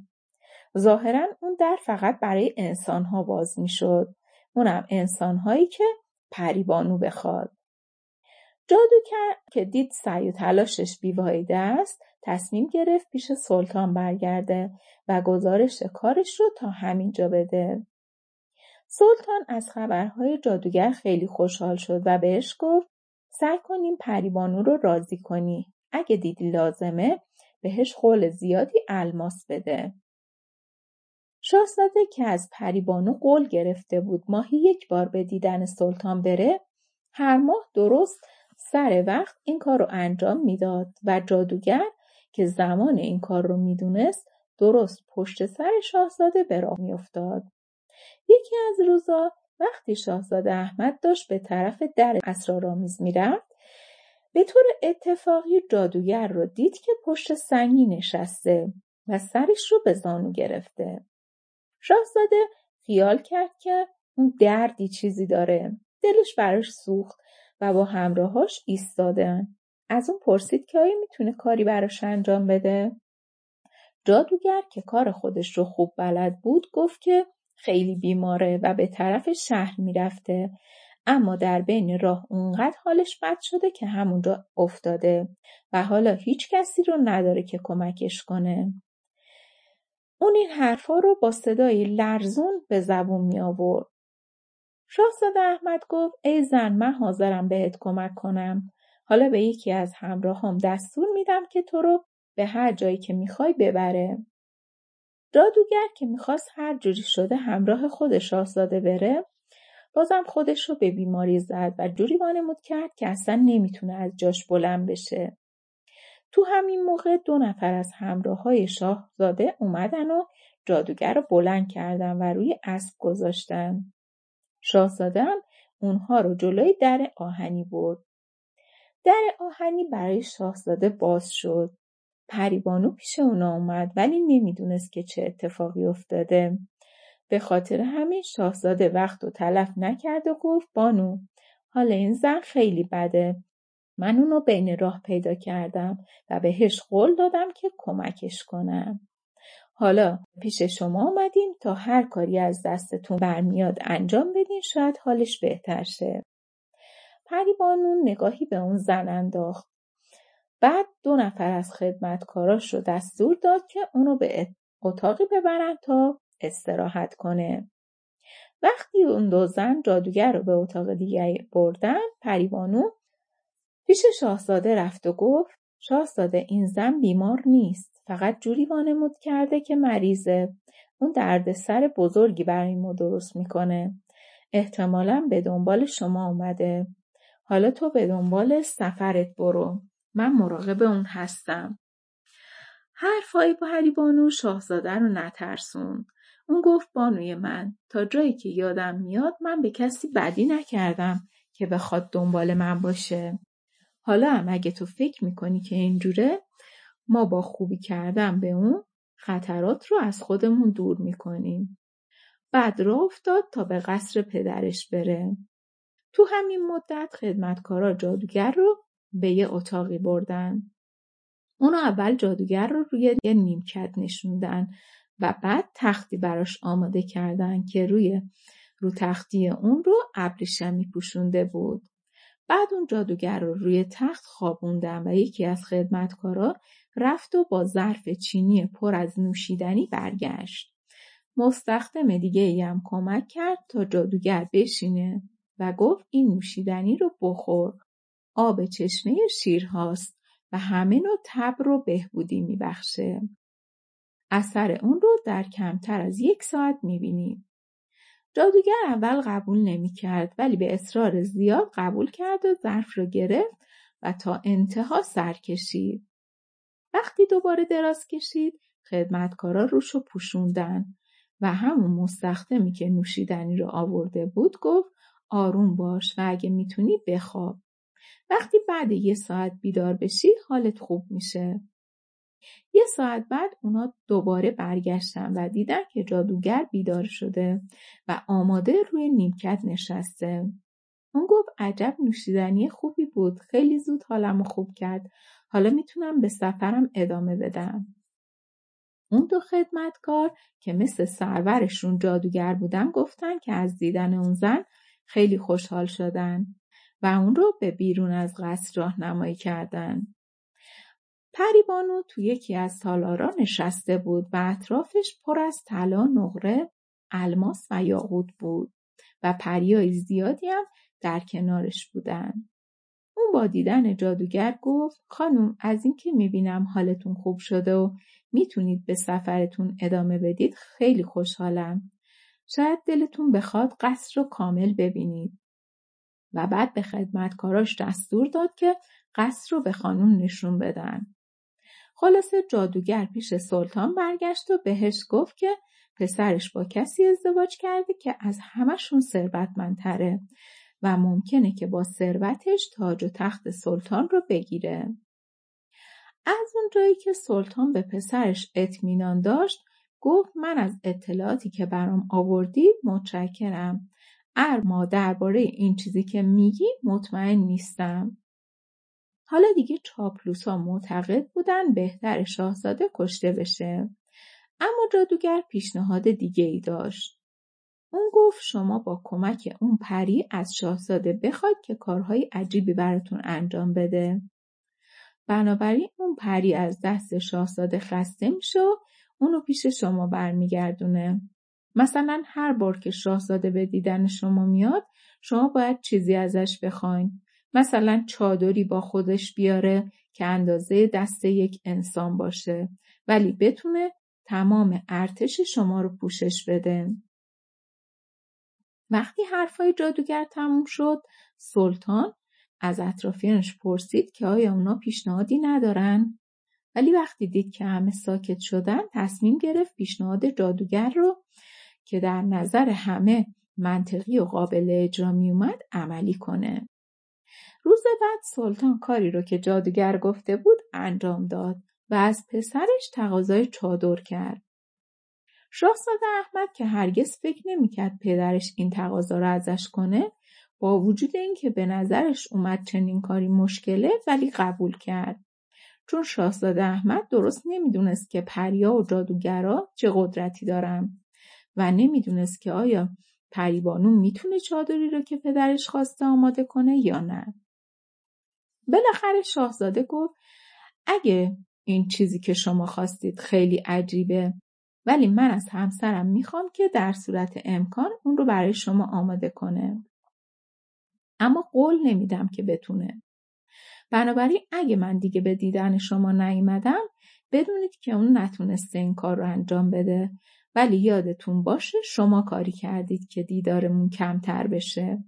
ظاهرا اون در فقط برای انسانها باز می‌شد اونم انسانهایی که پریبانو بخواد. جادوگر که دید سعی و تلاشش بیوایده است تصمیم گرفت پیش سلطان برگرده و گزارش کارش رو تا همینجا بده. سلطان از خبرهای جادوگر خیلی خوشحال شد و بهش گفت سعی کنیم پریبانو رو راضی کنی. اگه دیدی لازمه بهش قول زیادی الماس بده. شاهزاده که از پریبانو قول گرفته بود ماهی یک بار به دیدن سلطان بره هر ماه درست سر وقت این کار رو انجام می‌داد و جادوگر که زمان این کار رو می‌دونست درست پشت سر شاهزاده به راه میافتاد یکی از روزا وقتی شاهزاده احمد داشت به طرف در اسرارآمیز می‌رفت به طور اتفاقی جادوگر رو دید که پشت سنگی نشسته و سرش رو به زانو گرفته. شاهزاده خیال کرد که اون دردی چیزی داره. دلش براش سوخت و با همراهاش ایستادن از اون پرسید که آیا می‌تونه کاری براش انجام بده؟ جادوگر که کار خودش رو خوب بلد بود گفت که خیلی بیماره و به طرف شهر می‌رفته اما در بین راه اونقدر حالش بد شده که همونجا افتاده و حالا هیچ کسی رو نداره که کمکش کنه اون این حرفا رو با صدای لرزون به زبون می آورد. شاهزاده احمد گفت ای زن من حاضرم بهت کمک کنم. حالا به یکی از همراهام دستور میدم که تو رو به هر جایی که می‌خوای ببره. جادوگر که می‌خواست هر جوری شده همراه خود شاهزاده بره بازم خودش رو به بیماری زد و جوری وانمود کرد که اصلا نمی‌تونه از جاش بلند بشه. تو همین موقع دو نفر از همراه های شاهزاده اومدن و جادوگر رو بلند کردن و روی اسب گذاشتن. شاهزاده هم اونها رو جلوی در آهنی برد. در آهنی برای شاهزاده باز شد. پریبانو پیش اونا اومد ولی نمی‌دونست که چه اتفاقی افتاده. به خاطر همین شاهزاده وقت و تلف نکرد و گفت بانو حالا این زن خیلی بده من اونو بین راه پیدا کردم و بهش قول دادم که کمکش کنم. حالا پیش شما آمدیم تا هر کاری از دستتون برمیاد انجام بدین شاید حالش بهتر شه. پریبانون نگاهی به اون زن انداخت. بعد دو نفر از خدمتکاراش رو دستور داد که اونو به اتاقی ببرن تا استراحت کنه. وقتی اون دو زن جادوگر رو به اتاق دیگه بردن پریبانو پیش شاهزاده رفت و گفت شاهزاده این زن بیمار نیست. فقط جوری وانمود کرده که مریضه. اون دردسر بزرگی برای ما درست می‌کنه. احتمالا به دنبال شما اومده. حالا تو به دنبال سفرت برو. من مراقب اون هستم حرفهای پری بانو شاهزاده رو نترسون. اون گفت بانوی من تا جایی که یادم میاد من به کسی بدی نکردم که بخواد دنبال من باشه. حالا هم اگه تو فکر می‌کنی که اینجوره ما با خوبی کردن به اون خطرات رو از خودمون دور می‌کنیم. بعد را افتاد تا به قصر پدرش بره. تو همین مدت خدمتکارا جادوگر رو به یه اتاقی بردن. اونو اول جادوگر رو روی یه نیمکت نشوندن و بعد تختی براش آماده کردن که روی رو تختی اون رو ابریشمی پوشونده بود. بعد اون جادوگر رو روی تخت خوابوندن و یکی از خدمتکارا رفت و با ظرف چینی پر از نوشیدنی برگشت. مستخدم دیگه هم کمک کرد تا جادوگر بشینه و گفت این نوشیدنی رو بخور. آب چشمه شیرهاست و همه نوع تب رو بهبودی میبخشه. اثر اون رو در کمتر از یک ساعت می‌بینیم. جادوگر اول قبول نمی‌کرد ولی به اصرار زیاد قبول کرد و ظرف رو گرفت و تا انتها سر کشید. وقتی دوباره دراز کشید خدمتکارا روش رو پوشوندن و همون مستخدمی که نوشیدنی رو آورده بود گفت آروم باش و اگه می‌تونی بخواب. وقتی بعد یه ساعت بیدار بشی حالت خوب میشه. یه ساعت بعد اونا دوباره برگشتن و دیدن که جادوگر بیدار شده و آماده روی نیمکت نشسته. اون گفت عجب نوشیدنی خوبی بود. خیلی زود حالمو خوب کرد. حالا می‌تونم به سفرم ادامه بدم. اون دو خدمتکار که مثل سرورشون جادوگر بودن گفتن که از دیدن اون زن خیلی خوشحال شدن و اون رو به بیرون از قصر راهنمایی کردن. پریبانو تو یکی از تالارا نشسته بود و اطرافش پر از طلا، نقره، الماس و یاقوت بود و پریای زیادی هم در کنارش بودن. اون با دیدن جادوگر گفت خانم از اینکه می‌بینم حالتون خوب شده و می‌تونید به سفرتون ادامه بدید خیلی خوشحالم. شاید دلتون بخواد قصر رو کامل ببینید. و بعد به خدمتکاراش دستور داد که قصر رو به خانم نشون بدن. خلاصه جادوگر پیش سلطان برگشت و بهش گفت که پسرش با کسی ازدواج کرده که از همشون ثروتمندتره و ممکنه که با ثروتش تاج و تخت سلطان رو بگیره. از اونجایی که سلطان به پسرش اطمینان داشت گفت من از اطلاعاتی که برام آوردی متشکرم اما درباره این چیزی که میگی مطمئن نیستم. حالا دیگه چاپلوسا معتقد بودن بهتر شاهزاده کشته بشه. اما جادوگر پیشنهاد دیگه ای داشت. اون گفت شما با کمک اون پری از شاهزاده بخواید که کارهای عجیبی براتون انجام بده. بنابراین اون پری از دست شاهزاده خسته میشه و اونو پیش شما برمیگردونه. مثلا هر بار که شاهزاده به دیدن شما میاد شما باید چیزی ازش بخواین. مثلا چادری با خودش بیاره که اندازه دست یک انسان باشه ولی بتونه تمام ارتش شما رو پوشش بده. وقتی حرفای جادوگر تموم شد سلطان از اطرافیانش پرسید که آیا اونا پیشنهادی ندارن؟ ولی وقتی دید که همه ساکت شدن تصمیم گرفت پیشنهاد جادوگر رو که در نظر همه منطقی و قابل اجرا می اومد عملی کنه. روز بعد سلطان کاری رو که جادوگر گفته بود انجام داد و از پسرش تقاضای چادر کرد. شاهزاده احمد که هرگز فکر نمی‌کرد پدرش این تقاضا رو ازش کنه با وجود اینکه به نظرش اومد چنین کاری مشکله ولی قبول کرد. چون شاهزاده احمد درست نمی‌دونست که پریا و جادوگرا چه قدرتی دارن و نمی‌دونست که آیا پریبانو می‌تونه چادری رو که پدرش خواسته آماده کنه یا نه. بالاخره شاهزاده گفت اگه این چیزی که شما خواستید خیلی عجیبه ولی من از همسرم می‌خوام که در صورت امکان اون رو برای شما آماده کنه. اما قول نمیدم که بتونه. بنابراین اگه من دیگه به دیدن شما نیومدم بدونید که اون نتونسته این کار رو انجام بده ولی یادتون باشه شما کاری کردید که دیدارمون کمتر بشه.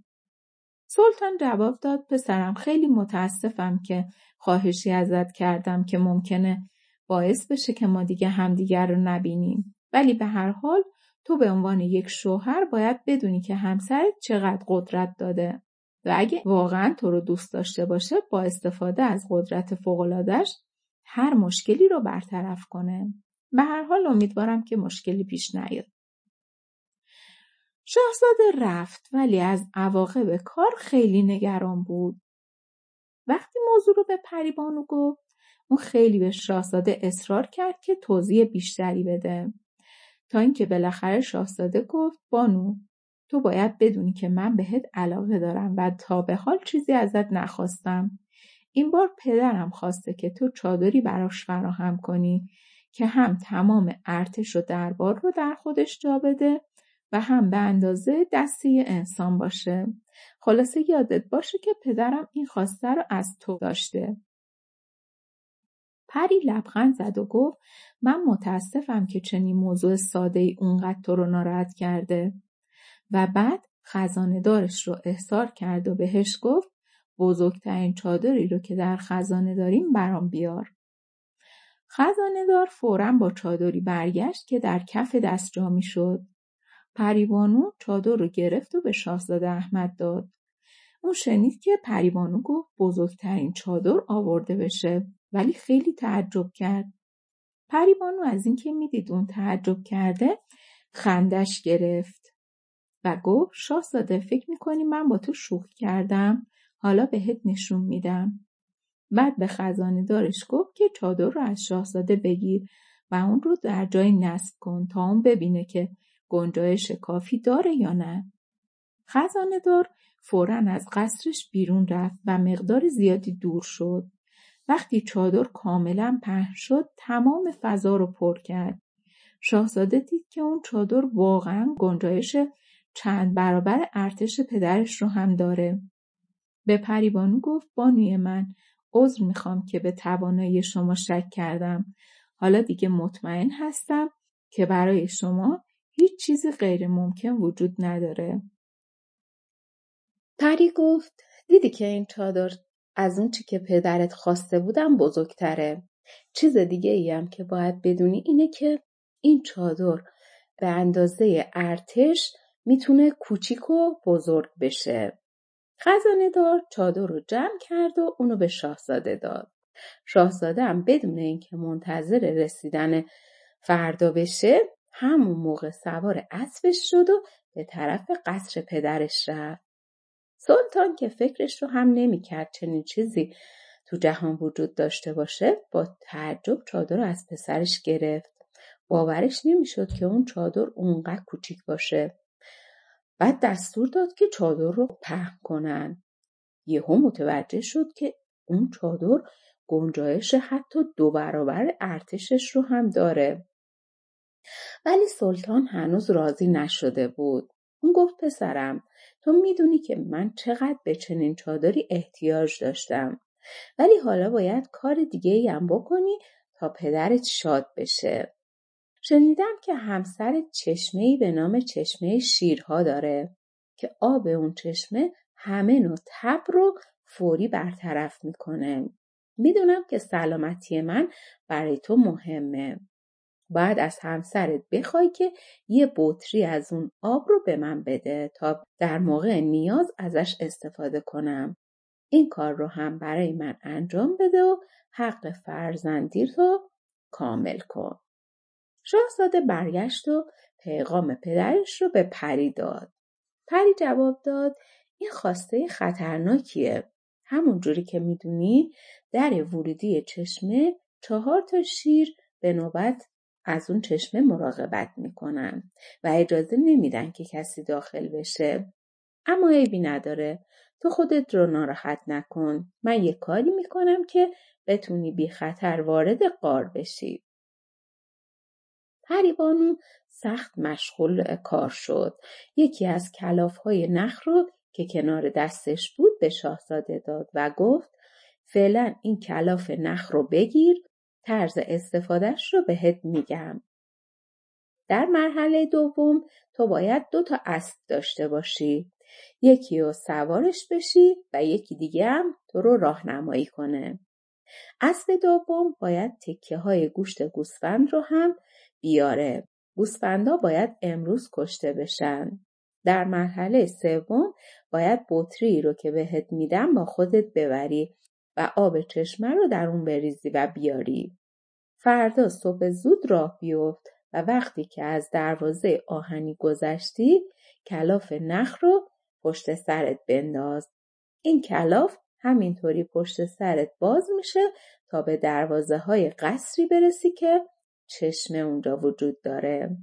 سلطان جواب داد پسرم خیلی متاسفم که خواهشی ازت کردم که ممکنه باعث بشه که ما دیگه همدیگر رو نبینیم ولی به هر حال تو به عنوان یک شوهر باید بدونی که همسرت چقدر قدرت داده و اگه واقعا تو رو دوست داشته باشه با استفاده از قدرت فوقلادش هر مشکلی رو برطرف کنه. به هر حال امیدوارم که مشکلی پیش نیاد. شاهزاده رفت ولی از عواقب کار خیلی نگران بود. وقتی موضوع رو به پریبانو گفت اون خیلی به شاهزاده اصرار کرد که توضیح بیشتری بده تا اینکه بالاخره شاهزاده گفت بانو تو باید بدونی که من بهت علاقه دارم و تا به حال چیزی ازت نخواستم این بار پدرم خواسته که تو چادری براش فراهم کنی که هم تمام ارتش و دربار رو در خودش جا بده و هم به اندازه دستی انسان باشه. خلاصه یادت باشه که پدرم این خواسته رو از تو داشته. پری لبخند زد و گفت من متاسفم که چنین موضوع ساده ای اونقدر تو رو ناراحت کرده و بعد خزانه دارش رو احسار کرد و بهش گفت بزرگترین چادری رو که در خزانه داریم برام بیار. خزانه دار فورا با چادری برگشت که در کف دست جا شد. پریبانو چادر رو گرفت و به شاهزاده احمد داد. اون شنید که پریبانو گفت بزرگترین چادر آورده بشه ولی خیلی تعجب کرد. پریبانو از اینکه می‌دید اون تعجب کرده خندش گرفت و گفت شاهزاده فکر می‌کنی من با تو شوخی کردم حالا بهت نشون میدم. بعد به خزانه دارش گفت که چادر رو از شاهزاده بگیر و اون رو در جای نصب کن تا اون ببینه که گنجایش کافی داره یا نه. خزانه دار فورا از قصرش بیرون رفت و مقدار زیادی دور شد. وقتی چادر کاملا پهن شد تمام فضا رو پر کرد. شاهزاده دید که اون چادر واقعا گنجایش چند برابر ارتش پدرش رو هم داره. به پریبانو گفت بانوی من عذر می‌خوام که به توانایی شما شک کردم. حالا دیگه مطمئن هستم که برای شما هیچ چیزی غیر ممکن وجود نداره. پری گفت دیدی که این چادر از اون چی که پدرت خواسته بودم بزرگتره. چیز دیگه ای هم که باید بدونی اینه که این چادر به اندازه ارتش می‌تونه کوچیک و بزرگ بشه. خزانه دار چادر رو جمع کرد و اونو به شاهزاده داد. شاهزاده هم بدون اینکه منتظر رسیدن فردا بشه همون موقع سوار اسبش شد و به طرف قصر پدرش رفت. سلطان که فکرش رو هم نمی‌کرد چنین چیزی تو جهان وجود داشته باشه با تعجب چادر رو از پسرش گرفت. باورش نمی‌شد که اون چادر اونقدر کوچیک باشه. بعد دستور داد که چادر رو پهن کنن. یهو متوجه شد که اون چادر گنجایش حتی دو برابر ارتشش رو هم داره. ولی سلطان هنوز راضی نشده بود. اون گفت پسرم تو می‌دونی که من چقدر به چنین چادری احتیاج داشتم. ولی حالا باید کار دیگه هم بکنی تا پدرت شاد بشه. شنیدم که همسر چشمه‌ای به نام چشمه شیرها داره که آب اون چشمه همه نوع تب رو فوری برطرف می‌کنه. می‌دونم که سلامتی من برای تو مهمه. باید از همسرت بخوای که یه بطری از اون آب رو به من بده تا در موقع نیاز ازش استفاده کنم. این کار رو هم برای من انجام بده و حق فرزندی رو کامل کن. شاهزاده برگشت و پیغام پدرش رو به پری داد. پری جواب داد این خواسته خطرناکیه. همون جوری که می‌دونی در ورودی چشمه چهار تا شیر به نوبت از اون چشمه مراقبت می‌کنن و اجازه نمیدن که کسی داخل بشه. اما عیبی نداره. تو خودت رو ناراحت نکن. من یه کاری می‌کنم که بتونی بی خطر وارد قار بشی. پریبانو سخت مشغول کار شد. یکی از کلاف های نخ رو که کنار دستش بود به شاهزاده داد و گفت فعلا این کلاف نخ رو بگیر طرز استفادهش رو بهت میگم. در مرحله دوم تو باید دو تا اسب داشته باشی. یکی رو سوارش بشی و یکی دیگه هم تو رو راهنمایی کنه. اسب دوم باید تکه های گوشت گوسفند رو هم بیاره. گوسفندا باید امروز کشته بشن. در مرحله سوم باید بطری رو که بهت میدم با خودت ببری و آب چشمه رو در اون بریزی و بیاری. فردا صبح زود راه بیفت و وقتی که از دروازه آهنی گذشتی کلاف نخ رو پشت سرت بنداز. این کلاف همینطوری پشت سرت باز میشه تا به دروازه های قصری برسی که چشمه اونجا وجود داره.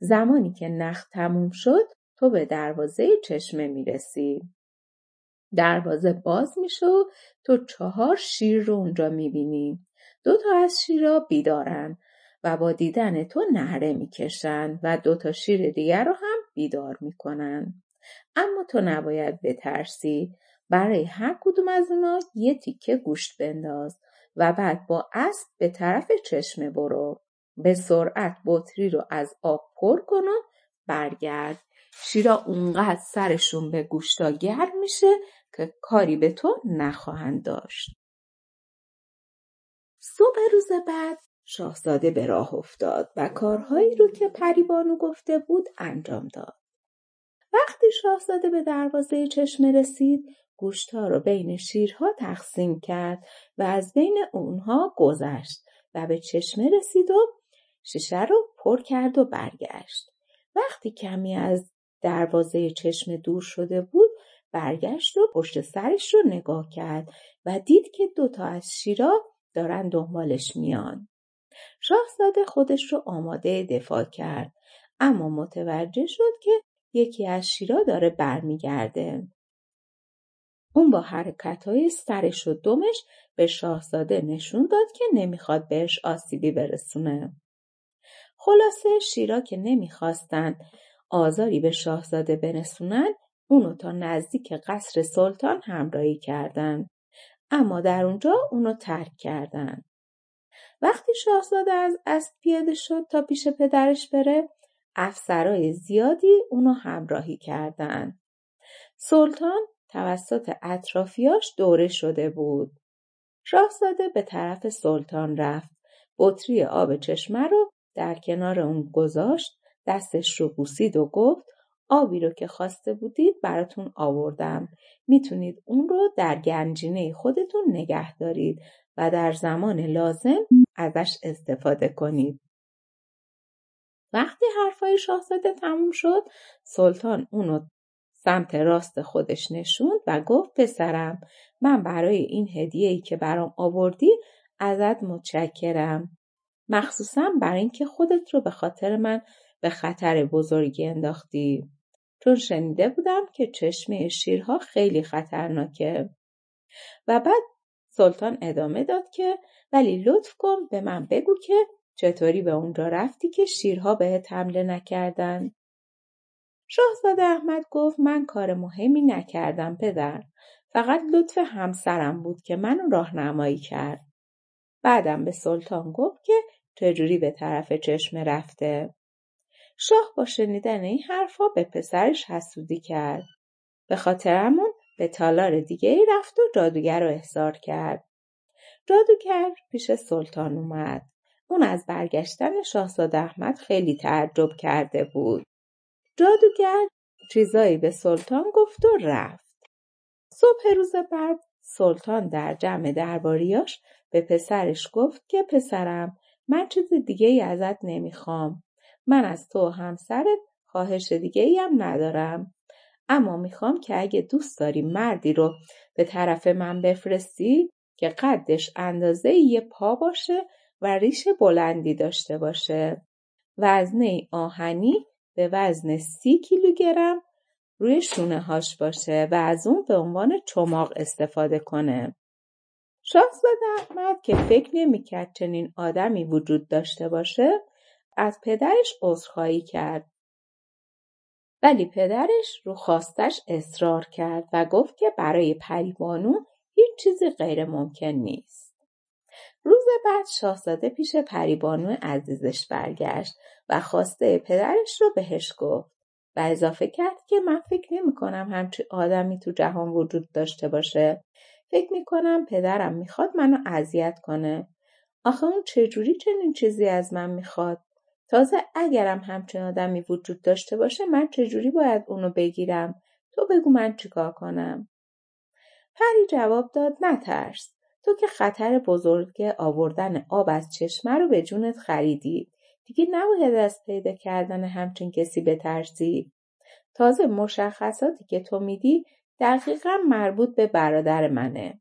زمانی که نخ تموم شد تو به دروازه چشمه می‌رسی. دروازه باز میشه و تو چهار شیر رو اونجا می‌بینی. دو تا از شیرا بیدارن و با دیدن تو نهره می‌کشن و دو تا شیر دیگر رو هم بیدار می‌کنن. اما تو نباید بترسی. برای هر کدوم از اونا یه تیکه گوشت بنداز و بعد با اسب به طرف چشمه برو. به سرعت بطری رو از آب پر کن و برگرد. شیرا اونقدر سرشون به گوشتا گرم میشه که کاری به تو نخواهند داشت. صبح روز بعد شاهزاده به راه افتاد و کارهایی رو که پریبانو گفته بود انجام داد. وقتی شاهزاده به دروازه چشمه رسید گوشتها رو بین شیرها تقسیم کرد و از بین اونها گذشت و به چشمه رسید و شیشه رو پر کرد و برگشت. وقتی کمی از دروازه چشمه دور شده بود برگشت و پشت سرش رو نگاه کرد و دید که دوتا از شیرا دارن دنبالش میان. شاهزاده خودش رو آماده دفاع کرد اما متوجه شد که یکی از شیرا داره برمیگرده. اون با حرکت های سرش و دمش به شاهزاده نشون داد که نمی‌خواد بهش آسیبی برسونه. خلاصه شیرا که نمی‌خواستند آزاری به شاهزاده برسونن اونو تا نزدیک قصر سلطان همراهی کردند. اما در اونجا اونو ترک کردند. وقتی شاهزاده از اسب پیاده شد تا پیش پدرش بره افسرای زیادی اونو همراهی کردند. سلطان توسط اطرافیاش دوره شده بود. شاهزاده به طرف سلطان رفت. بطری آب چشمه رو در کنار اون گذاشت دستش رو بوسید و گفت آبی رو که خواسته بودید براتون آوردم. می‌تونید اون رو در گنجینه خودتون نگه دارید و در زمان لازم ازش استفاده کنید. وقتی حرفای شاهزاده تموم شد سلطان اونو سمت راست خودش نشوند و گفت پسرم من برای این هدیه ای که برام آوردی ازت متشکرم. مخصوصا برای اینکه خودت رو به خاطر من به خطر بزرگی انداختی. چون شنیده بودم که چشمه شیرها خیلی خطرناکه. و بعد سلطان ادامه داد که ولی لطف کن به من بگو که چطوری به اونجا رفتی که شیرها بهت حمله نکردن؟ شاهزاده احمد گفت من کار مهمی نکردم پدر. فقط لطف همسرم بود که منو راهنمایی کرد. بعدم به سلطان گفت که چجوری به طرف چشمه رفته. شاه با شنیدن این حرفها به پسرش حسودی کرد. به خاطرمون به تالار دیگه ای رفت و جادوگر رو احضار کرد. جادوگر پیش سلطان اومد. اون از برگشتن شاهزاده احمد خیلی تعجب کرده بود. جادوگر چیزایی به سلطان گفت و رفت. صبح روز بعد سلطان در جمع درباریاش به پسرش گفت که پسرم من چیز دیگه ای ازت نمی‌خوام. من از تو همسرت خواهش دیگه ای هم ندارم. اما می‌خوام که اگه دوست داری مردی رو به طرف من بفرستی که قدش اندازه یه پا باشه و ریش بلندی داشته باشه. وزنه آهنی به وزن سی کیلوگرم روی شونه هاش باشه و از اون به عنوان چماق استفاده کنه. شاهزاده احمد که فکر نمی‌کرد چنین آدمی وجود داشته باشه از پدرش عذرخواهی کرد. ولی پدرش رو خواستش اصرار کرد و گفت که برای پریبانو هیچ چیزی غیر ممکن نیست. روز بعد شاهزاده پیش پریبانو عزیزش برگشت و خواسته پدرش رو بهش گفت و اضافه کرد که من فکر نمی کنم همچی آدمی تو جهان وجود داشته باشه فکر می‌کنم پدرم می‌خواد منو اذیت کنه. آخه اون چجوری چنین چیزی از من می‌خواد؟ تازه اگرم همچین آدمی وجود داشته باشه من چجوری باید اونو بگیرم؟ تو بگو من چیکار کنم؟ پری جواب داد نترس. تو که خطر بزرگ آوردن آب از چشمه رو به جونت خریدی. دیگه نباید از پیدا کردن همچین کسی بترسی. تازه مشخصاتی که تو میدی دقیقا مربوط به برادر منه.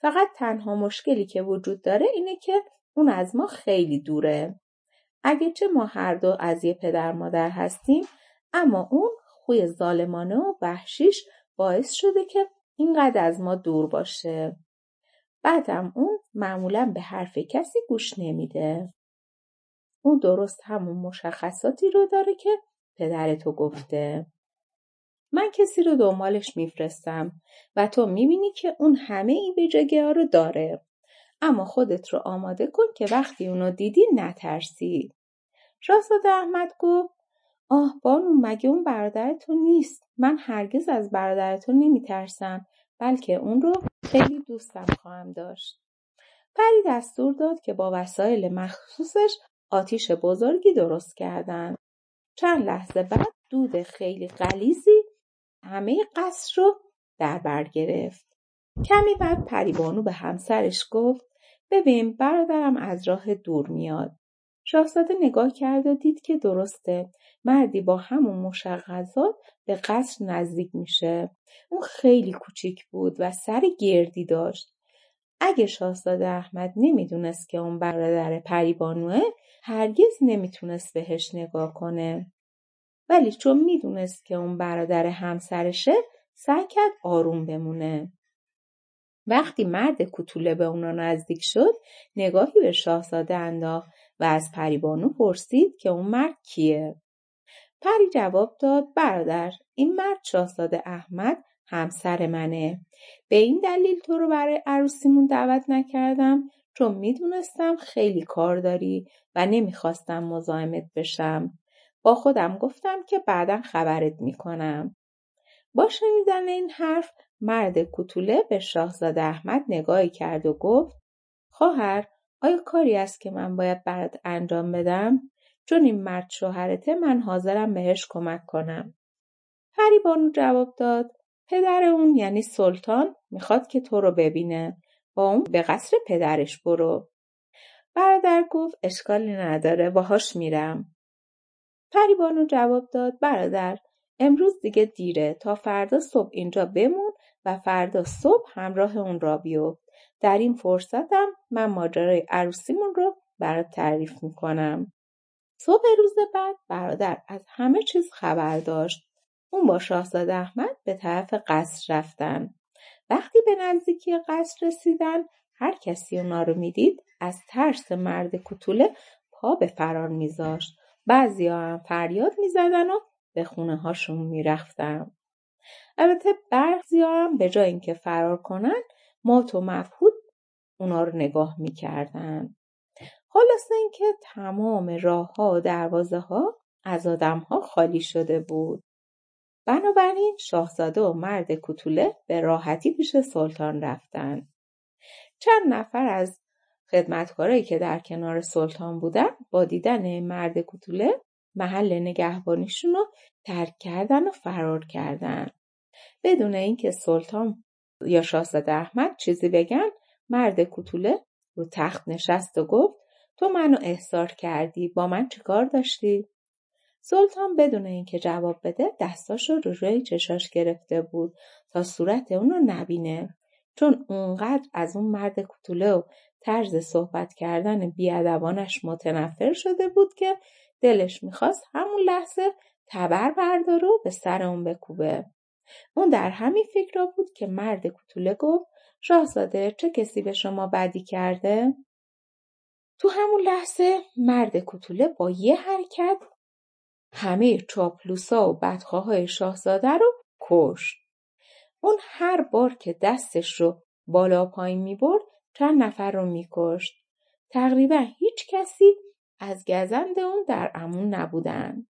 فقط تنها مشکلی که وجود داره اینه که اون از ما خیلی دوره. اگه چه ما هر دو از یه پدر مادر هستیم اما اون خوی ظالمانه و وحشیش باعث شده که اینقدر از ما دور باشه. بعدم اون معمولا به حرف کسی گوش نمیده. اون درست همون مشخصاتی رو داره که پدر تو گفته. من کسی رو دنبالش میفرستم و تو می‌بینی که اون همه این ویژگی ها رو داره. اما خودت رو آماده کن که وقتی اونو دیدی نترسی. شاهزاده احمد گفت آه بانو مگه اون برادر نیست من هرگز از برادر تو نمیترسم بلکه اون رو خیلی دوستم خواهم داشت پری دستور داد که با وسایل مخصوصش آتیش بزرگی درست کردند چند لحظه بعد دود خیلی غلیزی همه قصر رو در بر گرفت. کمی بعد پریبانو به همسرش گفت ببین برادرم از راه دور میاد. شاهزاده نگاه کرد و دید که درسته مردی با همون مشخصات به قصر نزدیک میشه. اون خیلی کوچیک بود و سر گردی داشت. اگه شاهزاده احمد نمی‌دونست که اون برادر پریبانوه هرگز نمی‌تونست بهش نگاه کنه. ولی چون می‌دونست که اون برادر همسرشه سعی کرد آروم بمونه. وقتی مرد کوتوله به اونا نزدیک شد نگاهی به شاهزاده انداخت و از پریبانو پرسید که اون مرد کیه. پری جواب داد برادر این مرد شاهزاده احمد همسر منه. به این دلیل تو رو برای عروسیمون دعوت نکردم چون می‌دونستم خیلی کار داری و نمی‌خواستم مزاحمت بشم. با خودم گفتم که بعدا خبرت می‌کنم. با شنیدن این حرف مرد کوتوله به شاهزاده احمد نگاهی کرد و گفت خواهر آیا کاری است که من باید برات انجام بدم؟ چون این مرد شوهرته من حاضرم بهش کمک کنم. بانو جواب داد پدر اون یعنی سلطان می‌خواد که تو رو ببینه. با اون به قصر پدرش برو. برادر گفت اشکالی نداره باهاش میرم. بانو جواب داد برادر امروز دیگه دیره تا فردا صبح اینجا بمون و فردا صبح همراه اون را بیفت در این فرصتم من ماجرای عروسیمون رو برات تعریف می‌کنم. صبح روز بعد برادر از همه چیز خبر داشت. اون با شاهزاده احمد به طرف قصر رفتن. وقتی به نزدیکی قصر رسیدن هر کسی اونا رو می‌دید از ترس مرد کتوله پا به فرار میذاشت. بعضی هم فریاد می‌زدن و به خونه هاشون می‌رفتن. البته بعضی هم به جای اینکه فرار کنن مات و مفهود اونا رو نگاه می‌کردن. خلاصه اینکه تمام راه ها و دروازه ها از آدم ها خالی شده بود. بنابراین شاهزاده و مرد کوتوله به راحتی پیش سلطان رفتن. چند نفر از خدمتکارایی که در کنار سلطان بودن با دیدن مرد کوتوله محل نگهبانیشون رو ترک کردن و فرار کردن. بدون اینکه سلطان یا شاهزاده احمد چیزی بگن مرد کوتوله رو تخت نشست و گفت تو منو احضار کردی با من چیکار داشتی سلطان بدون اینکه جواب بده دستاشو رو روی چشاش گرفته بود تا صورت اونو نبینه چون اونقدر از اون مرد کوتوله و طرز صحبت کردن بیادبانش متنفر شده بود که دلش می‌خواست همون لحظه تبر برداره و به سر اون بکوبه اون در همین فکر بود که مرد کوتوله گفت شاهزاده چه کسی به شما بدی کرده؟ تو همون لحظه مرد کوتوله با یه حرکت همه چاپلوسا و بدخواه شاهزاده رو کشت. اون هر بار که دستش رو بالا پایین می برد چند نفر رو می کشت. تقریبا هیچ کسی از گزند اون در امون نبودن.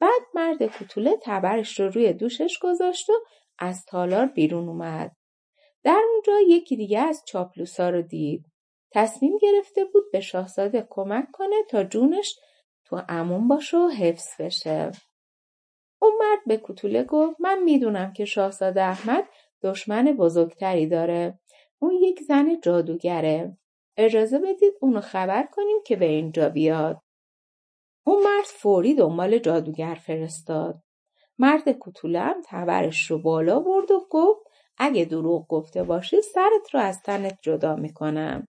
بعد مرد کوتوله تبرش رو روی دوشش گذاشت و از تالار بیرون اومد. در اونجا یکی دیگه از چاپلوسا رو دید. تصمیم گرفته بود به شاهزاده کمک کنه تا جونش تو امون باشه و حفظ بشه. اون مرد به کوتوله گفت من می‌دونم که شاهزاده احمد دشمن بزرگتری داره. اون یک زن جادوگره. اجازه بدید اونو خبر کنیم که به اینجا بیاد. اون مرد فوری دنبال جادوگر فرستاد. مرد کوتوله هم تبرش رو بالا برد و گفت اگه دروغ گفته باشی سرت رو از تنت جدا می‌کنم.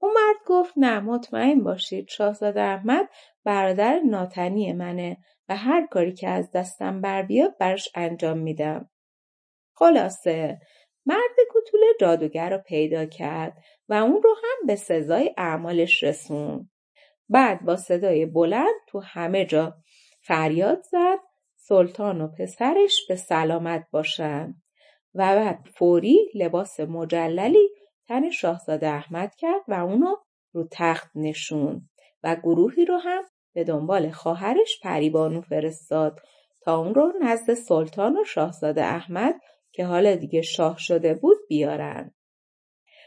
اون مرد گفت نه مطمئن باشید شاهزاده احمد برادر ناتنی منه و هر کاری که از دستم بر بیاد برش انجام میدم. خلاصه مرد کوتوله جادوگر رو پیدا کرد و اون رو هم به سزای اعمالش رسون. بعد با صدای بلند تو همه جا فریاد زد سلطان و پسرش به سلامت باشن و بعد فوری لباس مجللی تن شاهزاده احمد کرد و اونو رو تخت نشون و گروهی رو هم به دنبال خواهرش پریبانو فرستاد تا اون رو نزد سلطان و شاهزاده احمد که حالا دیگه شاه شده بود بیارن.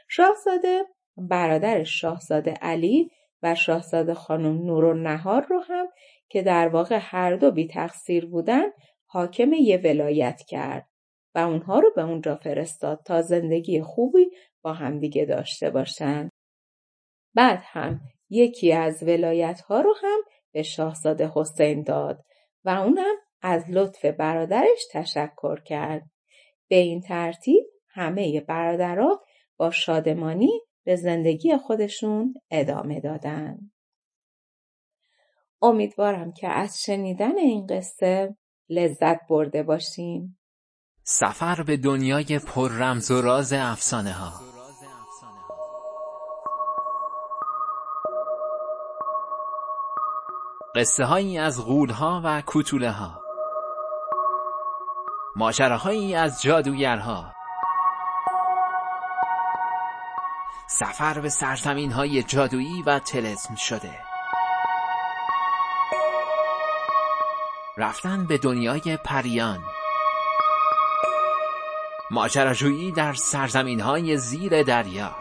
شاهزاده برادر شاهزاده علی و شاهزاده خانم نور و نهار رو هم که در واقع هر دو بی تقصیر بودن حاکم یه ولایت کرد و اونها رو به اونجا فرستاد تا زندگی خوبی با همدیگه داشته باشن. بعد هم یکی از ولایت ها رو هم به شاهزاده حسین داد و اونم از لطف برادرش تشکر کرد. به این ترتیب همه برادرها با شادمانی به زندگی خودشون ادامه دادن. امیدوارم که از شنیدن این قصه لذت برده باشین. سفر به دنیای پر رمز و راز افسانه ها قصه هایی از غول ها و کوتوله ها ماجراهایی از جادوگرها. سفر به سرزمین های جادویی و تلسم شده. رفتن به دنیای پریان. ماجراجویی در سرزمین های زیر دریا.